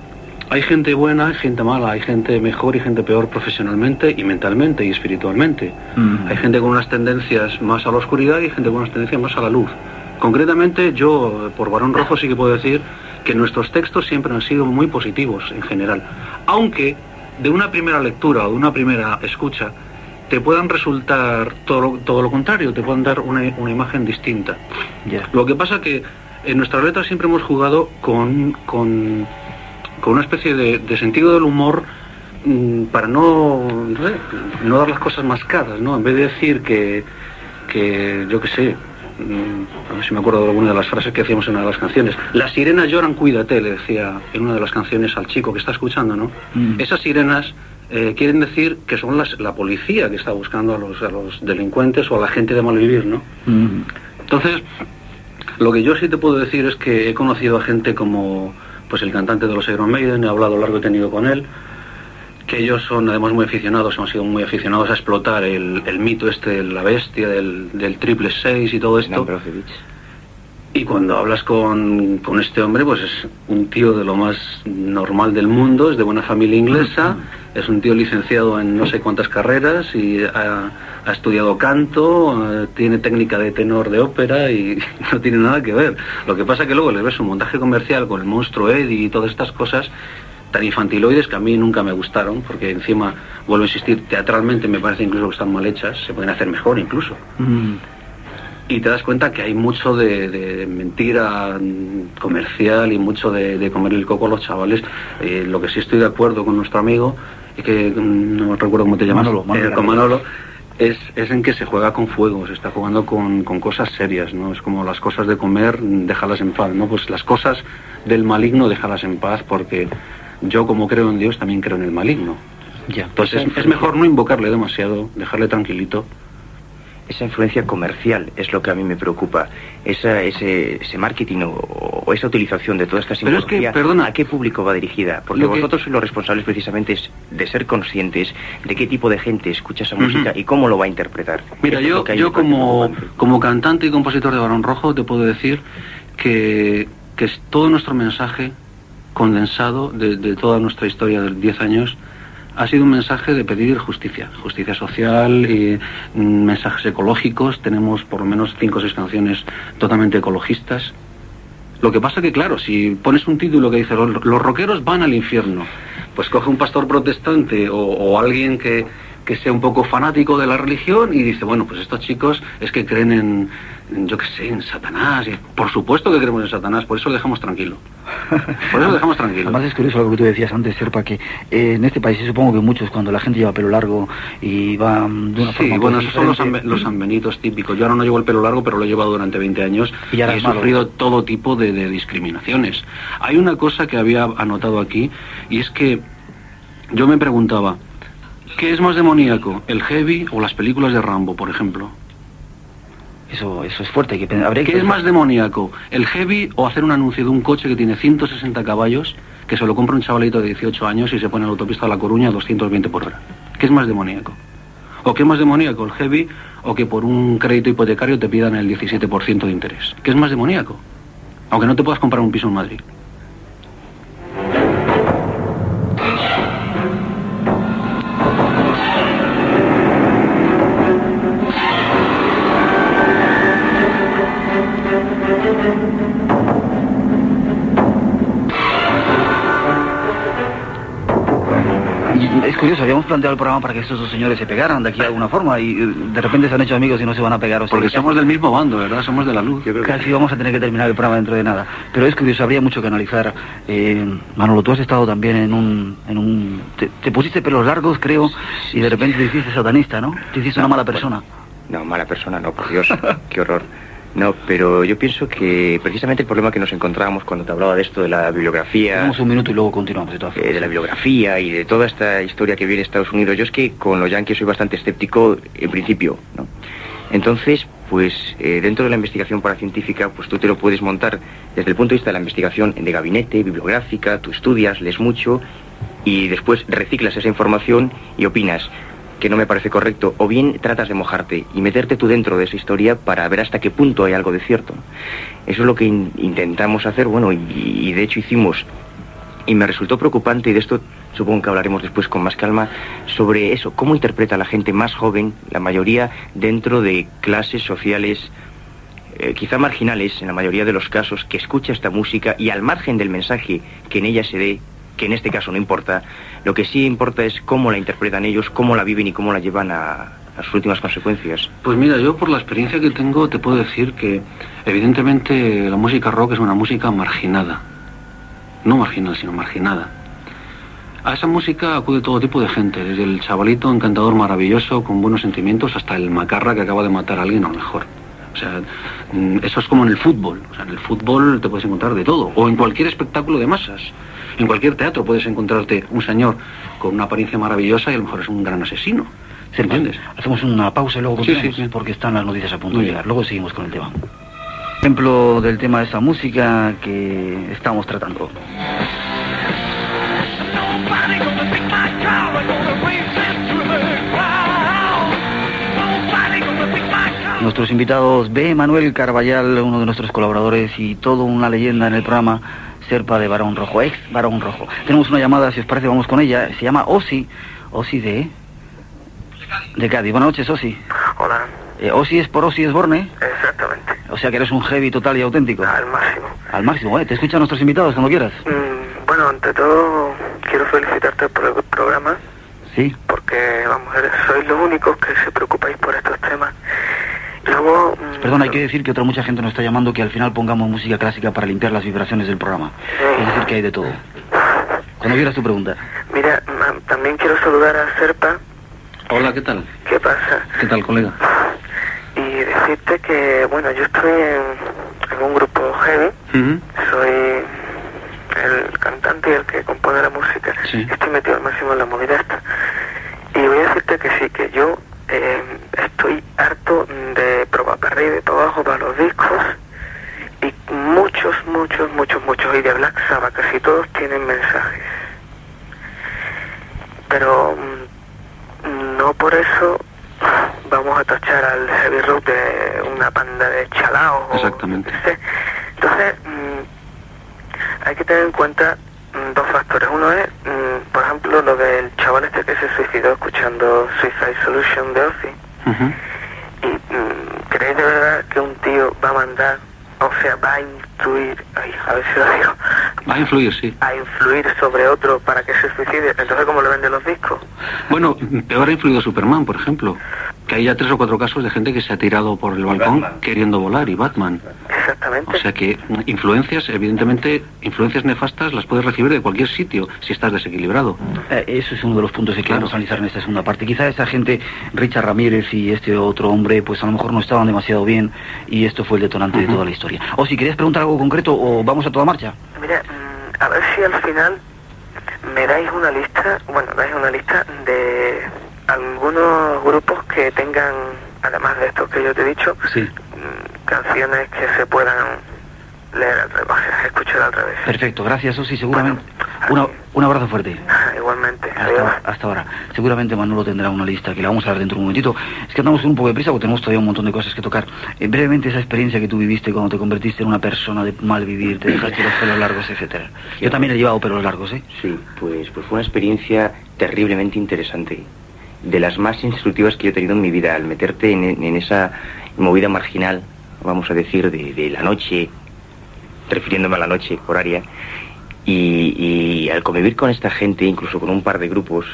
hay gente buena, hay gente mala, hay gente mejor y gente peor profesionalmente y mentalmente y espiritualmente. Mm. Hay gente con unas tendencias más a la oscuridad y gente con unas tendencias más a la luz. Concretamente, yo, por varón rojo, sí que puedo decir que nuestros textos siempre han sido muy positivos en general. Aunque de una primera lectura o de una primera escucha te puedan resultar todo lo, todo lo contrario, te puedan dar una, imagen distinta. Lo que pasa que en nuestras letras siempre hemos jugado con, con, una especie de, sentido del humor mm, para no, no, dar las cosas mascadas, ¿no? En vez de decir que, que yo qué sé, a ver si me acuerdo de alguna de las frases que hacíamos en una de las canciones. Las sirenas lloran, cuídate, le decía en una de las canciones al chico que está escuchando, ¿no? Mm. Esas sirenas eh, quieren decir que son las, la policía que está buscando a los, a los delincuentes o a la gente de malvivir, ¿no? Mm. Entonces, lo que yo sí te puedo decir es que he conocido a gente como pues el cantante de los Iron Maiden, he hablado largo y tenido con él, que ellos son además muy aficionados, han sido muy aficionados a explotar el, el mito este de la bestia, del, del triple seis y todo esto. Y cuando hablas con, con, este hombre, pues es un tío de lo más normal del mundo, es de buena familia inglesa, es un tío licenciado en no sé cuántas carreras y ha, ha estudiado canto, eh, tiene técnica de tenor de ópera y no tiene nada que ver. Lo que pasa que luego les ves un montaje comercial con el monstruo Eddie y todas estas cosas tan infantiloides que a mí nunca me gustaron, porque encima, vuelvo a insistir, teatralmente me parece incluso que están mal hechas, se pueden hacer mejor incluso. Mm. Y te das cuenta que hay mucho de, de mentira comercial y mucho de, de, comer el coco a los chavales. Eh, lo que sí estoy de acuerdo con nuestro amigo, y que mm, no recuerdo cómo te llamas, Manolo, Manolo. Eh, con Manolo, es, es, en que se juega con fuego, se está jugando con, con, cosas serias, ¿no? Es como las cosas de comer, déjalas en paz, ¿no? Pues las cosas del maligno, déjalas en paz, porque yo como creo en Dios también creo en el maligno. Ya, Entonces es, es mejor no invocarle demasiado, dejarle tranquilito. Esa influencia comercial es lo que a mí me preocupa. Esa, ese, ese marketing o, o, esa utilización de toda esta simbología, es que, perdona, ¿a qué público va dirigida? Porque lo vosotros que... sois los responsables precisamente de ser conscientes de qué tipo de gente escucha esa música uh -huh. y cómo lo va a interpretar. Mira, Esto yo, yo como, como cantante y compositor de Barón Rojo te puedo decir que, que es todo nuestro mensaje condensado de, toda nuestra historia de 10 años ha sido un mensaje de pedir justicia, justicia social mm, mensajes ecológicos. Tenemos por lo menos cinco o seis canciones totalmente ecologistas. Lo que pasa que, claro, si pones un título que dice los, los rockeros van al infierno, pues coge un pastor protestante o, o alguien que, que sea un poco fanático de la religión y dice, bueno, pues estos chicos es que creen en, en yo qué sé, en Satanás. Y por supuesto que creemos en Satanás, por eso lo dejamos tranquilo. Por eso lo dejamos tranquilo. Además es curioso lo que tú decías antes, Serpa, que eh, en este país supongo que muchos cuando la gente lleva pelo largo y va de una sí, forma... bueno, esos son los, los sanbenitos típicos. Yo ahora no llevo el pelo largo, pero lo he llevado durante 20 años y, y he malo. sufrido todo tipo de, de discriminaciones. Hay una cosa que había anotado aquí y es que yo me preguntaba, ¿Qué es más demoníaco, el heavy o las películas de Rambo, por ejemplo? Eso, eso es fuerte. Que, habría ¿Qué es más demoníaco, el heavy o hacer un anuncio de un coche que tiene 160 caballos, que se lo compra un chavalito de 18 años y se pone en la autopista a La Coruña a 220 por hora? ¿Qué es más demoníaco? ¿O qué es más demoníaco, el heavy o que por un crédito hipotecario te pidan el 17% de interés? ¿Qué es más demoníaco? Aunque no te puedas comprar un piso en Madrid. Curioso, habíamos planteado el programa para que estos dos señores se pegaran de aquí de alguna forma y eh, de repente se han hecho amigos y no se van a pegar. O sea, Porque somos del mismo bando, ¿verdad? Somos de la luz. Casi vamos a tener que terminar el programa dentro de nada. Pero es curioso, habría mucho que analizar. Eh, Manolo, tú has estado también en un... En un te, te, pusiste pelos largos, creo, y de repente te hiciste satanista, ¿no? Te hiciste no, una mala persona. No, mala persona, no, por Dios. Qué horror. No, pero yo pienso que precisamente el problema que nos encontrábamos cuando te hablaba de esto de la bibliografía... Damos un minuto y luego continuamos. De, todas eh, de la bibliografía y de toda esta historia que viene de Estados Unidos. Yo es que con los yankees soy bastante escéptico en principio, ¿no? Entonces, pues eh, dentro de la investigación paracientífica, pues tú te lo puedes montar desde el punto de vista de la investigación de gabinete, bibliográfica, tú estudias, lees mucho y después reciclas esa información y opinas que no me parece correcto, o bien tratas de mojarte y meterte tú dentro de esa historia para ver hasta qué punto hay algo de cierto. Eso es lo que in intentamos hacer, bueno, y, y, de hecho hicimos. Y me resultó preocupante, y de esto supongo que hablaremos después con más calma, sobre eso, cómo interpreta la gente más joven, la mayoría dentro de clases sociales eh, quizá marginales en la mayoría de los casos, que escucha esta música y al margen del mensaje que en ella se dé, que en este caso no importa, lo que sí importa es cómo la interpretan ellos, cómo la viven y cómo la llevan a, sus últimas consecuencias. Pues mira, yo por la experiencia que tengo te puedo decir que evidentemente la música rock es una música marginada. No marginal, sino marginada. A esa música acude todo tipo de gente, desde el chavalito encantador maravilloso con buenos sentimientos hasta el macarra que acaba de matar a alguien a lo mejor. O sea, eso es como en el fútbol. O sea, en el fútbol te puedes encontrar de todo. O en cualquier espectáculo de masas. En cualquier teatro puedes encontrarte un señor con una apariencia maravillosa y a lo mejor es un gran asesino. ¿Se entiendes? Hacemos una pausa y luego continuamos, sí, sí, sí. porque están las noticias a punto Muy de llegar. Luego seguimos con el tema. Ejemplo del tema de esa música que estamos tratando. Nuestros invitados, B. Manuel Carballal, uno de nuestros colaboradores y todo una leyenda en el programa, Serpa de Barón Rojo, ex Barón Rojo. Tenemos una llamada, si os parece, vamos con ella. Se llama Osi, Osi de... De Cádiz. Buenas noches, Osi. Hola. Eh, Osi es por Osi es Borne. Exactamente. O sea que eres un heavy total y auténtico. Al máximo. Al máximo, ¿eh? Te escuchan nuestros invitados cuando quieras. Mm, bueno, ante todo, quiero felicitarte por el programa. Sí. Porque, vamos, eres, sois los únicos que se preocupáis por estos temas. Luego... Mm, Perdón, hay que decir que otra mucha gente nos está llamando que al final pongamos música clásica para limpiar las vibraciones del programa. Es decir, que hay de todo. Cuando quieras tu pregunta. Mira, también quiero saludar a Serpa. Hola, ¿qué tal? ¿Qué pasa? ¿Qué tal, colega? Y decirte que, bueno, yo estoy en, un grupo heavy. Soy el cantante y el que compone la música. Estoy metido al máximo en la movida esta. Y voy a decirte que sí, que yo eh, estoy harto de probar para arriba y para abajo para los discos. Y muchos, muchos, muchos, muchos, y de Black Sabbath, casi todos tienen mensajes. Pero mm, no por eso vamos a tachar al heavy rock de una banda de chalaos. Exactamente. Entonces, mm, hay que tener en cuenta dos factores. Uno es, mm, por ejemplo, lo del chaval este que se suicidó escuchando Suicide Solution de Ozzy. Y ¿creéis de verdad que un tío va a mandar, o sea, va a influir, ay, a ver si lo digo, Va a influir, sí. a influir sobre otro para que se suicide? Entonces, ¿cómo lo venden los discos? Bueno, peor ha influido Superman, por ejemplo. Que hay ya tres o cuatro casos de gente que se ha tirado por el balcón queriendo volar, y Batman. Exactamente. O sea que mm, influencias, evidentemente, influencias nefastas las puedes recibir de cualquier sitio si estás desequilibrado. Eh, eso es uno de los puntos que queremos analizar en esta segunda parte. Quizá esa gente, Richard Ramírez y este otro hombre, pues a lo mejor no estaban demasiado bien y esto fue el detonante de toda la historia. O si querías preguntar algo concreto o vamos a toda marcha. Mira, mm, a ver si al final me dais una lista, bueno, dais una lista de algunos grupos que tengan, además de estos que yo te he dicho, mm, canciones que se puedan leer al revés, o sea, escuchar al revés. Perfecto, gracias, Osi, seguramente. Una- un abrazo fuerte. Igualmente. Hasta, hasta ahora. Seguramente Manolo tendrá una lista que la vamos a dar dentro de un momentito. Es que andamos con un poco de prisa porque tenemos todavía un montón de cosas que tocar. Eh, brevemente, esa experiencia que tú viviste cuando te convertiste en una persona de mal vivir, te dejaste los pelos largos, etcétera. Yo también he llevado pelos largos, ¿eh? Sí, pues, pues fue una experiencia terriblemente interesante. De las más instructivas que yo he tenido en mi vida, al meterte en, en esa movida marginal, vamos a decir, de, de la noche, refiriéndome a la noche horaria, y, al convivir con esta gente, incluso con un par de grupos,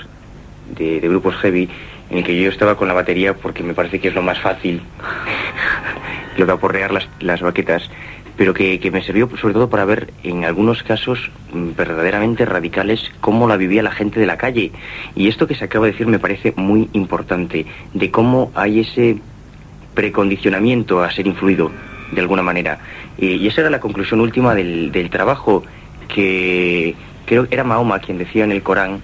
de, de grupos heavy, en el que yo estaba con la batería porque me parece que es lo más fácil, lo de aporrear las, las baquetas, pero que, que me sirvió sobre todo para ver en algunos casos mm, verdaderamente radicales cómo la vivía la gente de la calle. Y esto que se acaba de decir me parece muy importante, de cómo hay ese precondicionamiento a ser influido de alguna manera. Y, esa era la conclusión última del, del trabajo que creo que era Mahoma quien decía en el Corán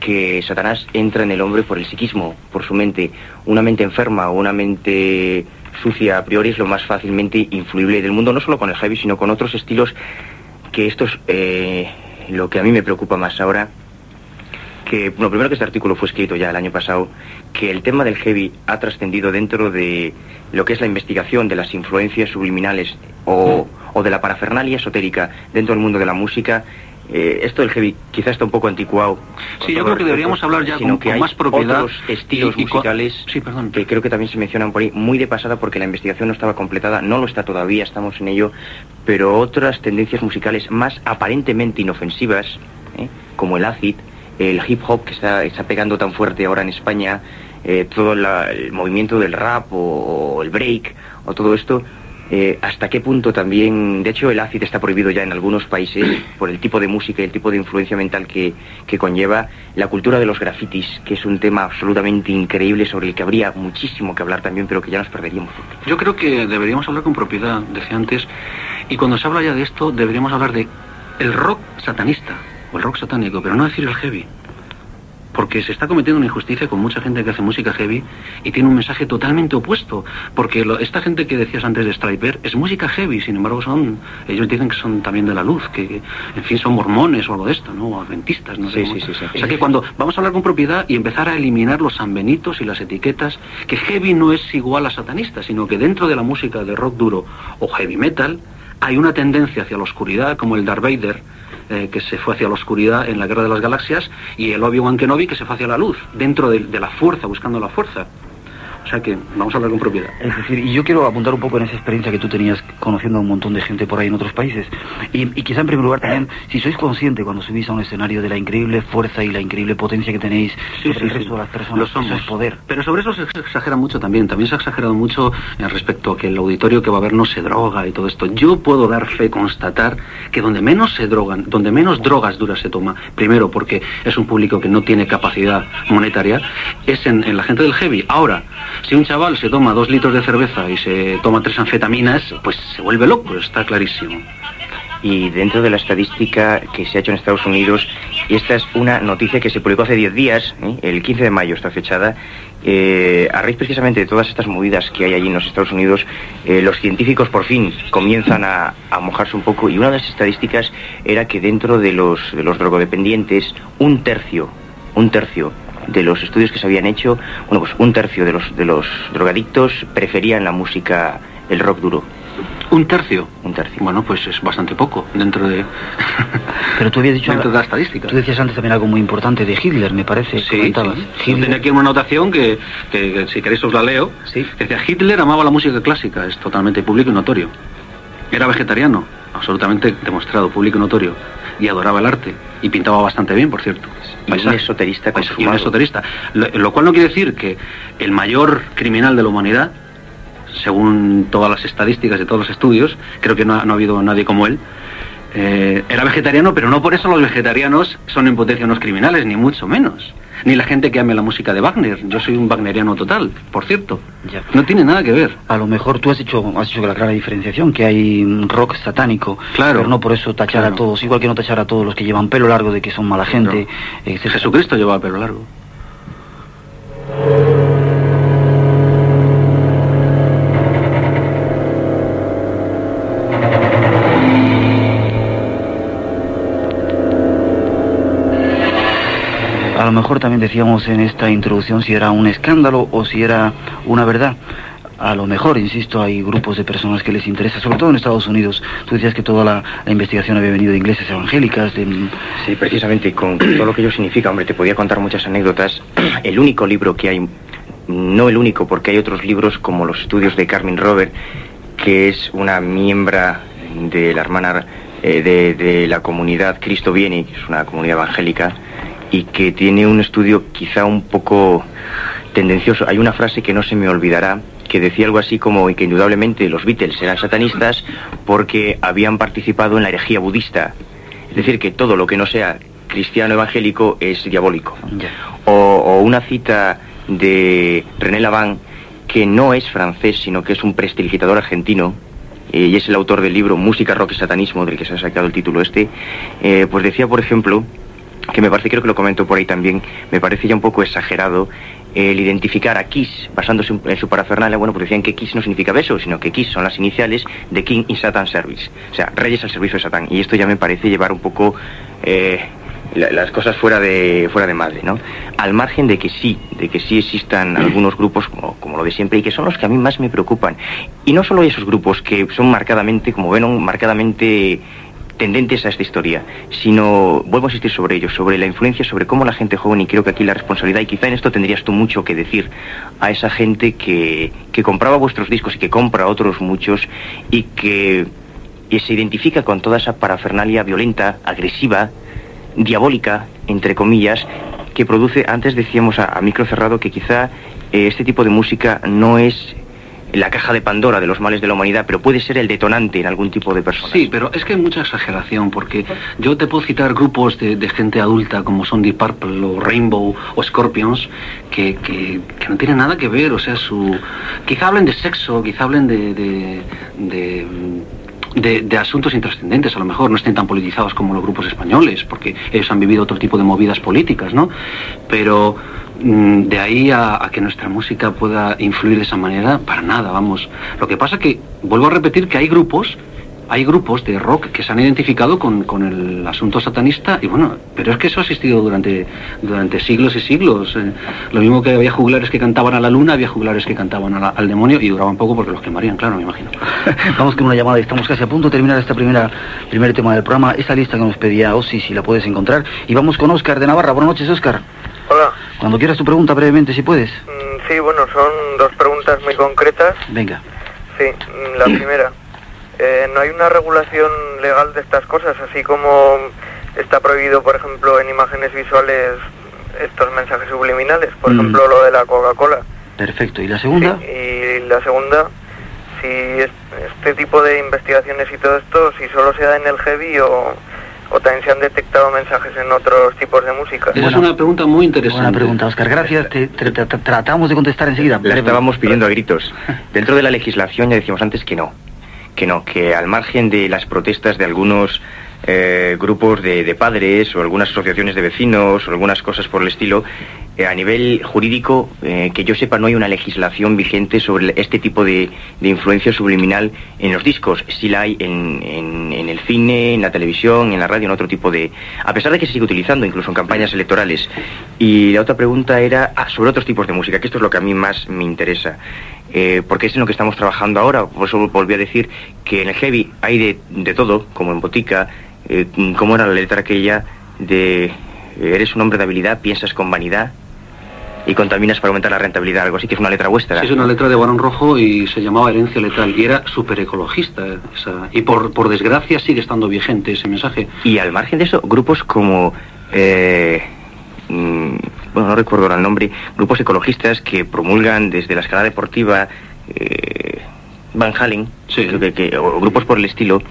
que Satanás entra en el hombre por el psiquismo, por su mente. Una mente enferma o una mente sucia a priori es lo más fácilmente influible del mundo, no solo con el heavy, sino con otros estilos que esto es eh, lo que a mí me preocupa más ahora. Que, bueno, primero que este artículo fue escrito ya el año pasado, que el tema del heavy ha trascendido dentro de lo que es la investigación de las influencias subliminales o, o de la parafernalia esotérica dentro del mundo de la música. Eh, esto del heavy quizás está un poco anticuado. Sí, yo creo que deberíamos hablar ya con- que con hay más propiedad Otros estilos y- y con- musicales que creo que también se mencionan por ahí muy de pasada porque la investigación no estaba completada, no lo está todavía, estamos en ello, pero otras tendencias musicales más aparentemente inofensivas, ¿eh? como el acid, el hip hop que está, está pegando tan fuerte ahora en España, eh, todo la- el movimiento del rap o, o el break o todo esto, eh, hasta qué punto también, de hecho el ácido está prohibido ya en algunos países por el tipo de música y el tipo de influencia mental que, que conlleva, la cultura de los grafitis, que es un tema absolutamente increíble sobre el que habría muchísimo que hablar también, pero que ya nos perderíamos. Yo creo que deberíamos hablar con propiedad, decía antes, y cuando se habla ya de esto, deberíamos hablar de el rock satanista, o el rock satánico, pero no decir el heavy. porque se está cometiendo una injusticia con mucha gente que hace música heavy y tiene un mensaje totalmente opuesto, porque esta gente que decías antes de Striper es música heavy, sin embargo son, ellos dicen que son también de la luz, que en fin son mormones o algo de esto, ¿no? O adventistas, no sé. Sí, sí, sí, O sea que cuando vamos a hablar con propiedad y empezar a eliminar los sanbenitos y las etiquetas, que heavy no es igual a satanista, sino que dentro de la música de rock duro o heavy metal hay una tendencia hacia la oscuridad, como el Darth Vader, eh, que se fue hacia la oscuridad en la Guerra de las Galaxias, y el Obi-Wan Kenobi que se fue hacia la luz, dentro de la fuerza, buscando la fuerza. Sea que vamos a hablar con propiedad. Es decir, y yo quiero apuntar un poco en esa experiencia que tú tenías conociendo a un montón de gente por ahí en otros países. Y, quizá en primer lugar también, si sois consciente cuando subís a un escenario de la increíble fuerza y la increíble potencia que tenéis sobre el resto de las personas, Lo somos. es poder. Pero sobre eso se exagera mucho también. También se ha exagerado mucho respecto a que el auditorio que va a ver no se droga y todo esto. Yo puedo dar fe, constatar que donde menos se drogan, donde menos drogas duras se toma, primero porque es un público que no tiene capacidad monetaria, es en, en la gente del heavy. Ahora, si un chaval se toma dos litros de cerveza y se toma tres anfetaminas, pues se vuelve loco, está clarísimo. Y dentro de la estadística que se ha hecho en Estados Unidos, esta es una noticia que se publicó hace 10 días, ¿eh? el 15 de mayo está fechada, eh, a raíz precisamente de todas estas movidas que hay allí en los Estados Unidos, eh, los científicos por fin comienzan a, a, mojarse un poco y una de las estadísticas era que dentro de los, de los drogodependientes, un tercio, un tercio de los estudios que se habían hecho, bueno, pues un tercio de los, de los drogadictos preferían la música, el rock duro. ¿Un tercio? Un tercio. Bueno, pues es bastante poco dentro de... Pero tú habías dicho... dentro de la estadística. Tú decías antes también algo muy importante de Hitler, me parece. Sí, sí. Tenía aquí una anotación que, que, si queréis os la leo. Sí. Que decía, Hitler amaba la música clásica, es totalmente público y notorio. Era vegetariano, absolutamente demostrado, público y notorio. Y adoraba el arte. Y pintaba bastante bien, por cierto. Y un esoterista y un esoterista. Lo, lo, cual no quiere decir que el mayor criminal de la humanidad, según todas las estadísticas de todos los estudios, creo que no ha, no ha habido nadie como él, eh, era vegetariano, pero no por eso los vegetarianos son en potencia unos criminales, ni mucho menos. Ni la gente que ame la música de Wagner. Yo soy un wagneriano total, por cierto. Ya. No tiene nada que ver. A lo mejor tú has hecho, has hecho la clara diferenciación, que hay rock satánico. Claro. Pero no por eso tachar Claro. a todos. Igual que no tachar a todos los que llevan pelo largo de que son mala gente. Claro. Jesucristo llevaba pelo largo. A lo mejor también decíamos en esta introducción si era un escándalo o si era una verdad. A lo mejor, insisto, hay grupos de personas que les interesa, sobre todo en Estados Unidos. Tú decías que toda la, investigación había venido de iglesias evangélicas. Sí, precisamente, con todo lo que ello significa, hombre, te podía contar muchas anécdotas. El único libro que hay, no el único, porque hay otros libros como los estudios de Carmen Robert, que es una miembra de la hermana eh, de, de la comunidad Cristo Viene, que es una comunidad evangélica, y que tiene un estudio quizá un poco tendencioso. Hay una frase que no se me olvidará, que decía algo así como que indudablemente los Beatles eran satanistas porque habían participado en la herejía budista. Es decir, que todo lo que no sea cristiano evangélico es diabólico. O, o una cita de René Laván, que no es francés, sino que es un prestidigitador argentino, eh, y es el autor del libro Música, Rock y Satanismo, del que se ha sacado el título este, eh, pues decía, por ejemplo, que me parece, creo que lo comentó por ahí también, me parece ya un poco exagerado el identificar a Kiss basándose en su parafernalia, bueno, pues decían que Kiss no significa beso, sino que Kiss son las iniciales de King in Satan Service, o sea, reyes al servicio de Satán. Y esto ya me parece llevar un poco eh, la, las cosas fuera de fuera de madre, ¿no? Al margen de que sí, de que sí existan algunos grupos como, como lo de siempre y que son los que a mí más me preocupan. Y no solo esos grupos que son marcadamente, como ven, marcadamente tendentes a esta historia, sino vuelvo a insistir sobre ello, sobre la influencia, sobre cómo la gente joven, y creo que aquí la responsabilidad, y quizá en esto tendrías tú mucho que decir, a esa gente que, que compraba vuestros discos y que compra otros muchos, y que, y se identifica con toda esa parafernalia violenta, agresiva, diabólica, entre comillas, que produce, antes decíamos a, micro cerrado que quizá eh, este tipo de música no es la caja de Pandora de los males de la humanidad, pero puede ser el detonante en algún tipo de persona. Sí, pero es que hay mucha exageración, porque yo te puedo citar grupos de, de gente adulta como son Deep Purple o Rainbow o Scorpions, que, que, no tienen nada que ver, o sea, su... Quizá hablen de sexo, quizá hablen de... de, de de, asuntos intrascendentes, a lo mejor no estén tan politizados como los grupos españoles, porque ellos han vivido otro tipo de movidas políticas, ¿no? Pero de ahí a, que nuestra música pueda influir de esa manera, para nada, vamos. Lo que pasa que, vuelvo a repetir que hay grupos hay grupos de rock que se han identificado con, el asunto satanista y bueno, pero es que eso ha existido durante, durante siglos y siglos. Eh, lo mismo que había juglares que cantaban a la luna, había juglares que cantaban al demonio y duraban poco porque los quemarían, claro, me imagino. Vamos con una llamada y estamos casi a punto de terminar esta primera primer tema del programa. Esa lista que nos pedía Osi, si la puedes encontrar. Y vamos con Oscar de Navarra. Buenas noches, Oscar. Hola. Cuando quieras tu pregunta brevemente, si puedes. Mm, sí, bueno, son dos preguntas muy concretas. Venga. Sí, mm, la primera. Eh, no hay una regulación legal de estas cosas, así como está prohibido, por ejemplo, en imágenes visuales estos mensajes subliminales, por mm. ejemplo, lo de la Coca-Cola. Perfecto. ¿Y la segunda? y la segunda, si este tipo de investigaciones y todo esto, si solo se da en el heavy o, también se han detectado mensajes en otros tipos de música. Esa es una pregunta muy interesante. Buena pregunta, Oscar. Gracias. tratamos de contestar enseguida. La estábamos pidiendo a gritos. Dentro de la legislación ya decíamos antes que no que no, que al margen de las protestas de algunos eh, grupos de, padres o algunas asociaciones de vecinos o algunas cosas por el estilo, eh, a nivel jurídico, eh, que yo sepa, no hay una legislación vigente sobre este tipo de, influencia subliminal en los discos. Sí la hay en, el cine, en la televisión, en la radio, en otro tipo de... A pesar de que se sigue utilizando, incluso en campañas electorales. Y la otra pregunta era ah, sobre otros tipos de música, que esto es lo que a mí más me interesa. porque es en lo que estamos trabajando ahora. Por eso volví a decir que en el heavy hay de, de todo, como en botica, eh, ¿cómo era la letra aquella de eh, eres un hombre de habilidad, piensas con vanidad y contaminas para aumentar la rentabilidad? Algo así que es una letra vuestra. Sí, es una letra de Barón Rojo y se llamaba Herencia Letal y era súper ecologista. y por, por desgracia sigue estando vigente ese mensaje. Y al margen de eso, grupos como... Eh, mm, bueno, no recuerdo ahora el nombre, grupos ecologistas que promulgan desde la escala deportiva Van Halen, o grupos por el estilo,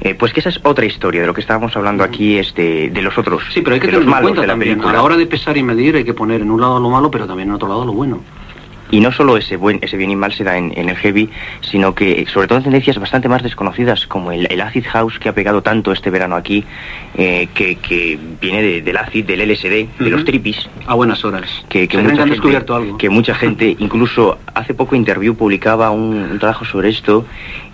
eh, pues que esa es otra historia, de lo que estábamos hablando aquí es de, los otros. Sí, pero hay que tener en cuenta también. A la hora de pesar y medir hay que poner en un lado lo malo, pero también en otro lado lo bueno. Y no solo ese, buen, ese bien y mal se da en, el heavy, sino que sobre todo en tendencias bastante más desconocidas, como el, acid house que ha pegado tanto este verano aquí, eh, que, viene del acid, del LSD, de los tripis. A buenas horas. Que, mucha gente, descubierto algo. Que mucha gente, incluso hace poco Interview publicaba un, trabajo sobre esto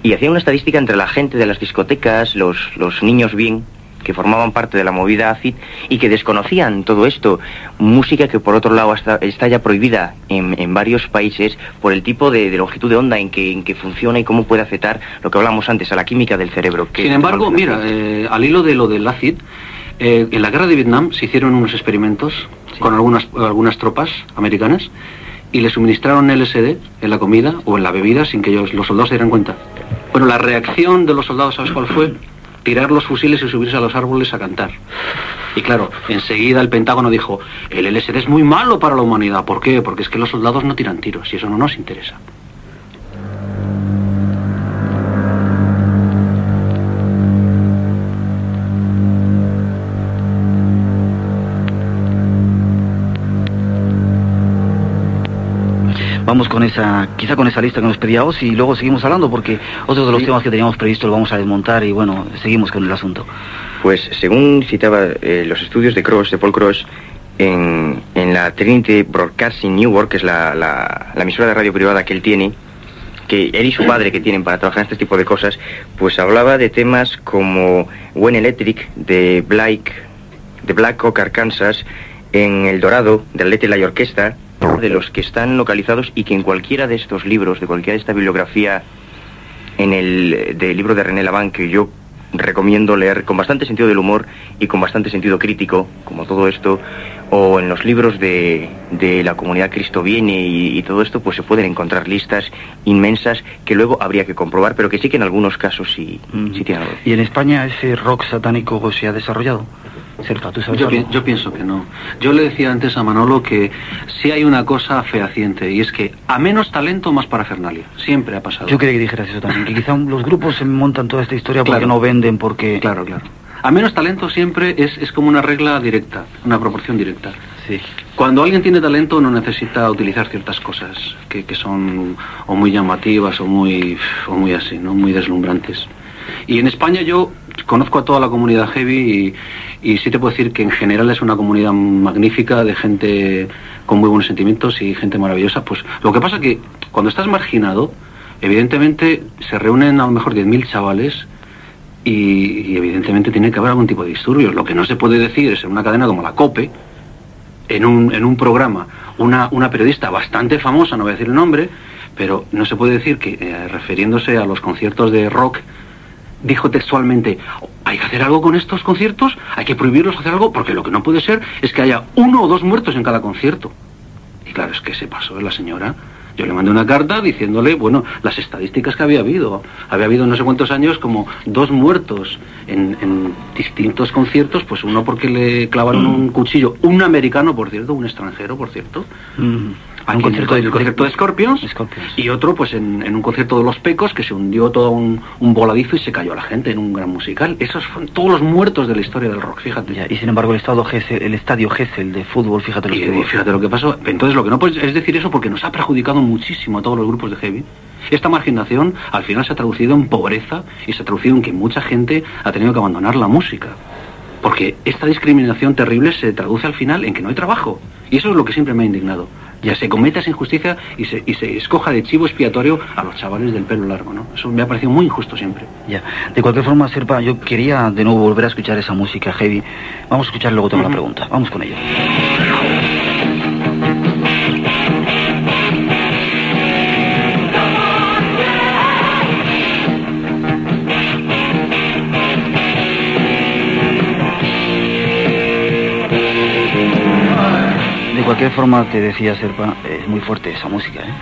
y hacía una estadística entre la gente de las discotecas, los, los niños bien, que formaban parte de la movida ACID y que desconocían todo esto. Música que por otro lado está, está ya prohibida en, varios países por el tipo de, longitud de onda en que, en que funciona y cómo puede afectar lo que hablamos antes a la química del cerebro. Sin embargo, mira, eh, al hilo de lo del ACID, eh, en la guerra de Vietnam se hicieron unos experimentos con algunas, algunas tropas americanas y le suministraron LSD en la comida o en la bebida sin que ellos, los soldados se dieran cuenta. Bueno, la reacción de los soldados, ¿sabes cuál fue? Tirar los fusiles y subirse a los árboles a cantar. Y claro, enseguida el Pentágono dijo, el LSD es muy malo para la humanidad. ¿Por qué? Porque es que los soldados no tiran tiros y eso no nos interesa. Vamos con esa, quizá con esa lista que nos pedía Osi y luego seguimos hablando porque otro de los temas que teníamos previsto lo vamos a desmontar y bueno, seguimos con el asunto. Pues según citaba eh, los estudios de Cross, de Paul Cross, en, la Trinity Broadcasting Newark, que es la, la, emisora de radio privada que él tiene, que él y su padre que tienen para trabajar en este tipo de cosas, pues hablaba de temas como When Electric de Black, de Black Oak, Arkansas, en El Dorado, de Atleta y la Orquesta, de los que están localizados y que en cualquiera de estos libros, de cualquiera de esta bibliografía, en el del libro de René Laván, que yo recomiendo leer con bastante sentido del humor y con bastante sentido crítico, como todo esto, o en los libros de, de la comunidad Cristo Viene y, todo esto, pues se pueden encontrar listas inmensas que luego habría que comprobar, pero que sí que en algunos casos sí, sí tienen algo. ¿Y en España ese rock satánico se ha desarrollado? Yo, pienso que no. Yo le decía antes a Manolo que sí hay una cosa fehaciente y es que a menos talento, más parafernalia. Siempre ha pasado. Yo quería que dijeras eso también, que quizá los grupos se montan toda esta historia porque no venden, porque... Claro, claro. A menos talento siempre es, es como una regla directa, una proporción directa. Sí. Cuando alguien tiene talento no necesita utilizar ciertas cosas que, que son o muy llamativas o muy, o muy así, ¿no? Muy deslumbrantes. Y en España yo conozco a toda la comunidad heavy y, y sí te puedo decir que en general es una comunidad magnífica de gente con muy buenos sentimientos y gente maravillosa. Pues lo que pasa que cuando estás marginado, evidentemente se reúnen a lo mejor 10.000 chavales y, evidentemente tiene que haber algún tipo de disturbios. Lo que no se puede decir es en una cadena como la COPE, en un, en un programa, una, una periodista bastante famosa, no voy a decir el nombre, pero no se puede decir que, eh, refiriéndose a los conciertos de rock, dijo textualmente, hay que hacer algo con estos conciertos, hay que prohibirlos hacer algo, porque lo que no puede ser es que haya uno o dos muertos en cada concierto. Y claro, es que se pasó la señora yo le mandé una carta diciéndole, bueno, las estadísticas que había habido. Había habido no sé cuántos años como dos muertos en, distintos conciertos, pues uno porque le clavaron un cuchillo, un americano, por cierto, un extranjero, por cierto. Mm un concierto, de, concierto de Scorpions, y otro pues en, un concierto de Los Pecos que se hundió todo un, voladizo y se cayó a la gente en un gran musical. Esos fueron todos los muertos de la historia del rock, fíjate. y sin embargo el estadio Gessel, el estadio Gessel de fútbol, fíjate lo que Fíjate lo que pasó. Entonces lo que no puedes es decir eso porque nos ha perjudicado muchísimo a todos los grupos de heavy. Esta marginación al final se ha traducido en pobreza y se ha traducido en que mucha gente ha tenido que abandonar la música. Porque esta discriminación terrible se traduce al final en que no hay trabajo. Y eso es lo que siempre me ha indignado ya se cometa esa injusticia y se, y se escoja de chivo expiatorio a los chavales del pelo largo, ¿no? Eso me ha parecido muy injusto siempre. Ya, de cualquier forma, Serpa, yo quería de nuevo volver a escuchar esa música heavy. Vamos a escuchar luego tengo la pregunta. Vamos con ello. Cualquier forma, te decía Serpa, es muy fuerte esa música, ¿eh?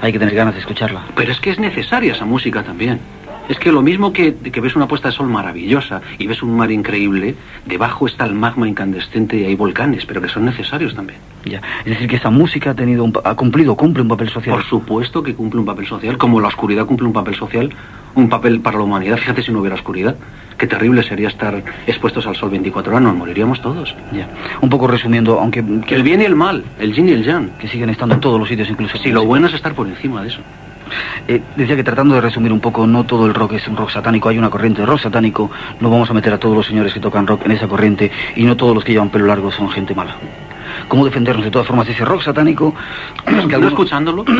Hay que tener ganas de escucharla. Pero es que es necesaria esa música también. Es que lo mismo que, que, ves una puesta de sol maravillosa y ves un mar increíble, debajo está el magma incandescente y hay volcanes, pero que son necesarios también. Ya, es decir, que esa música ha, tenido ha cumplido, cumple un papel social. Por supuesto que cumple un papel social, como la oscuridad cumple un papel social, un papel para la humanidad. Fíjate si no hubiera oscuridad. Qué terrible sería estar expuestos al sol 24 horas, nos moriríamos todos. Ya. Un poco resumiendo, aunque... el bien y el mal, el yin y el yang. Que siguen estando en todos los sitios, incluso... Si lo bueno es estar por encima de eso. Eh, decía que tratando de resumir un poco, no todo el rock es un rock satánico, hay una corriente de rock satánico, no vamos a meter a todos los señores que tocan rock en esa corriente y no todos los que llevan pelo largo son gente mala. ¿Cómo defendernos de todas formas ese rock satánico? que algunos... escuchándolo?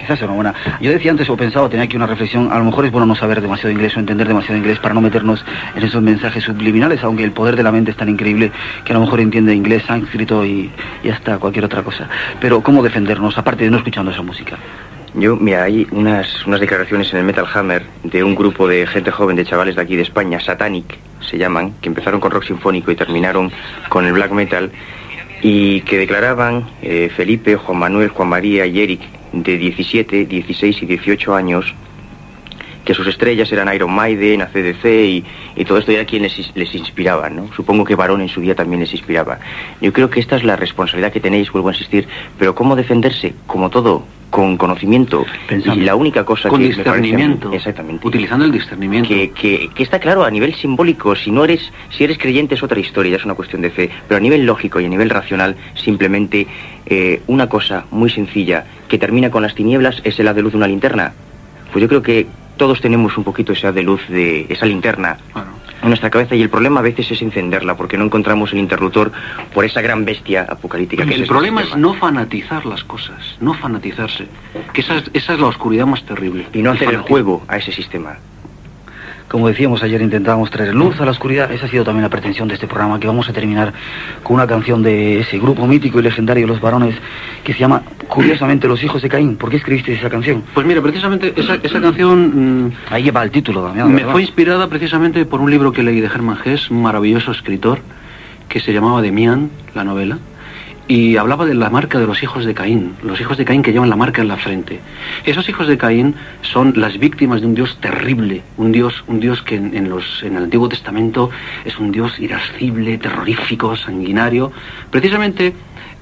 quizás era buena. Yo decía antes o pensaba, tenía aquí una reflexión, a lo mejor es bueno no saber demasiado inglés o entender demasiado inglés para no meternos en esos mensajes subliminales, aunque el poder de la mente es tan increíble que a lo mejor entiende inglés, sánscrito y, y hasta cualquier otra cosa. Pero ¿cómo defendernos, aparte de no escuchando esa música? Yo, mira, hay unas, unas declaraciones en el Metal Hammer de un grupo de gente joven, de chavales de aquí de España, Satanic se llaman, que empezaron con rock sinfónico y terminaron con el black metal, y que declaraban eh, Felipe, Juan Manuel, Juan María y Eric, de 17, 16 y 18 años, que sus estrellas eran Iron Maiden, ACDC y, y todo esto era quien les, les inspiraba, ¿no? Supongo que Barón en su día también les inspiraba. Yo creo que esta es la responsabilidad que tenéis, vuelvo a insistir, pero ¿cómo defenderse? Como todo, con conocimiento. y la única cosa con que discernimiento. exactamente. Utilizando el discernimiento. Que, que, que, está claro a nivel simbólico, si no eres, si eres creyente es otra historia, es una cuestión de fe, pero a nivel lógico y a nivel racional, simplemente eh, una cosa muy sencilla que termina con las tinieblas es el haz de luz de una linterna. Pues yo creo que todos tenemos un poquito ese haz de luz de esa linterna en nuestra cabeza y el problema a veces es encenderla porque no encontramos el interruptor por esa gran bestia apocalíptica que el es problema es no fanatizar las cosas, no fanatizarse, que esa es, esa es la oscuridad más terrible. Y no hacer el juego a ese sistema. Como decíamos ayer, intentábamos traer luz a la oscuridad. Esa ha sido también la pretensión de este programa, que vamos a terminar con una canción de ese grupo mítico y legendario, Los Varones, que se llama, curiosamente, Los Hijos de Caín. ¿Por qué escribiste esa canción? Pues mira, precisamente esa, esa canción... Mm, Ahí lleva el título también. Me fue inspirada precisamente por un libro que leí de Hermann Hesse, un maravilloso escritor, que se llamaba Demian, la novela y hablaba de la marca de los hijos de Caín, los hijos de Caín que llevan la marca en la frente. Esos hijos de Caín son las víctimas de un Dios terrible, un Dios, un Dios que en, los, en el Antiguo Testamento es un Dios irascible, terrorífico, sanguinario. Precisamente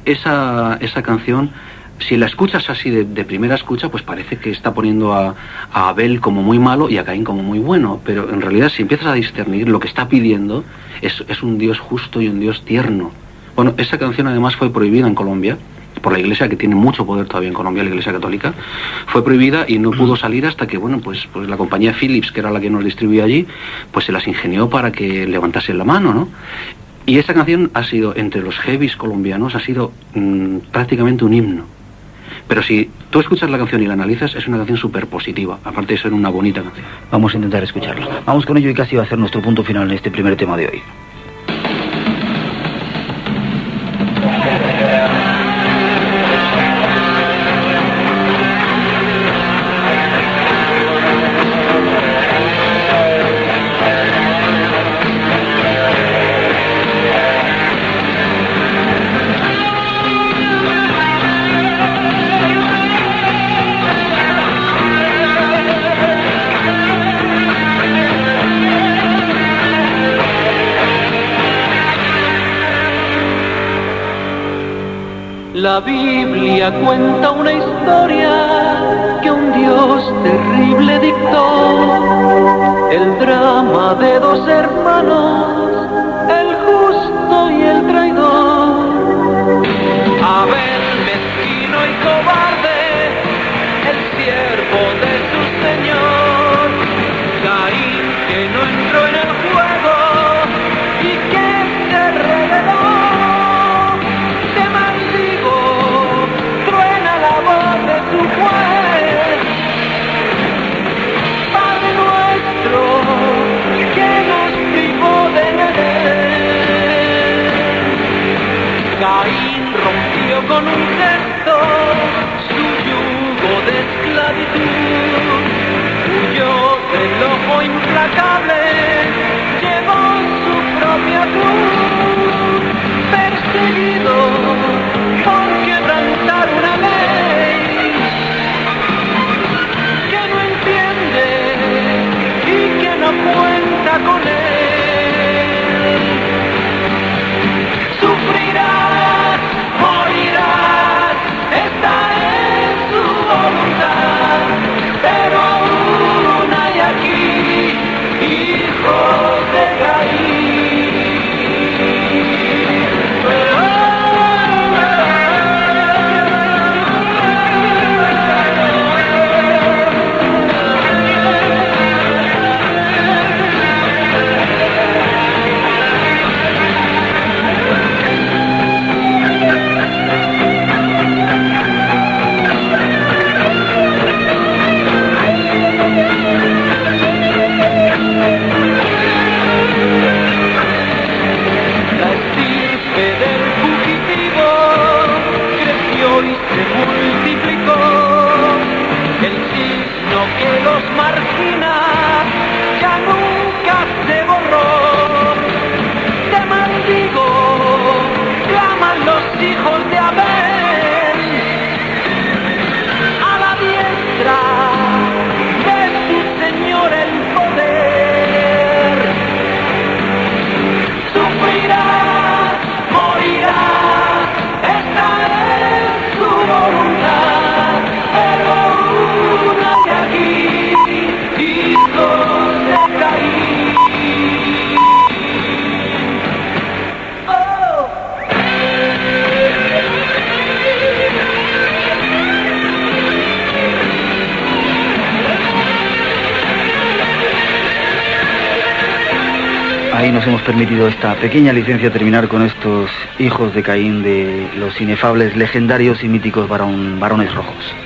esa, esa canción si la escuchas así de, primera escucha, pues parece que está poniendo a, Abel como muy malo y a Caín como muy bueno. Pero en realidad, si empiezas a discernir, lo que está pidiendo es un Dios justo y un Dios tierno. Bueno, esa canción además fue prohibida en Colombia por la Iglesia, que tiene mucho poder todavía en Colombia, la Iglesia Católica, fue prohibida y no pudo salir hasta que, bueno, pues, pues la compañía Philips, que era la que nos distribuía allí, pues se las ingenió para que levantase la mano, ¿no? Y esa canción ha sido, entre los heavies colombianos, ha sido mm, prácticamente un himno. Pero si tú escuchas la canción y la analizas, es una canción súper positiva, aparte de ser una bonita canción. Vamos a intentar escucharla. Vamos con ello y casi va a ser nuestro punto final en este primer tema de hoy. Que un Dios terrible dictó, el drama de dos hermanos, cuenta con él. Hemos permitido esta pequeña licencia terminar con estos hijos de Caín de los inefables, legendarios y míticos varones rojos.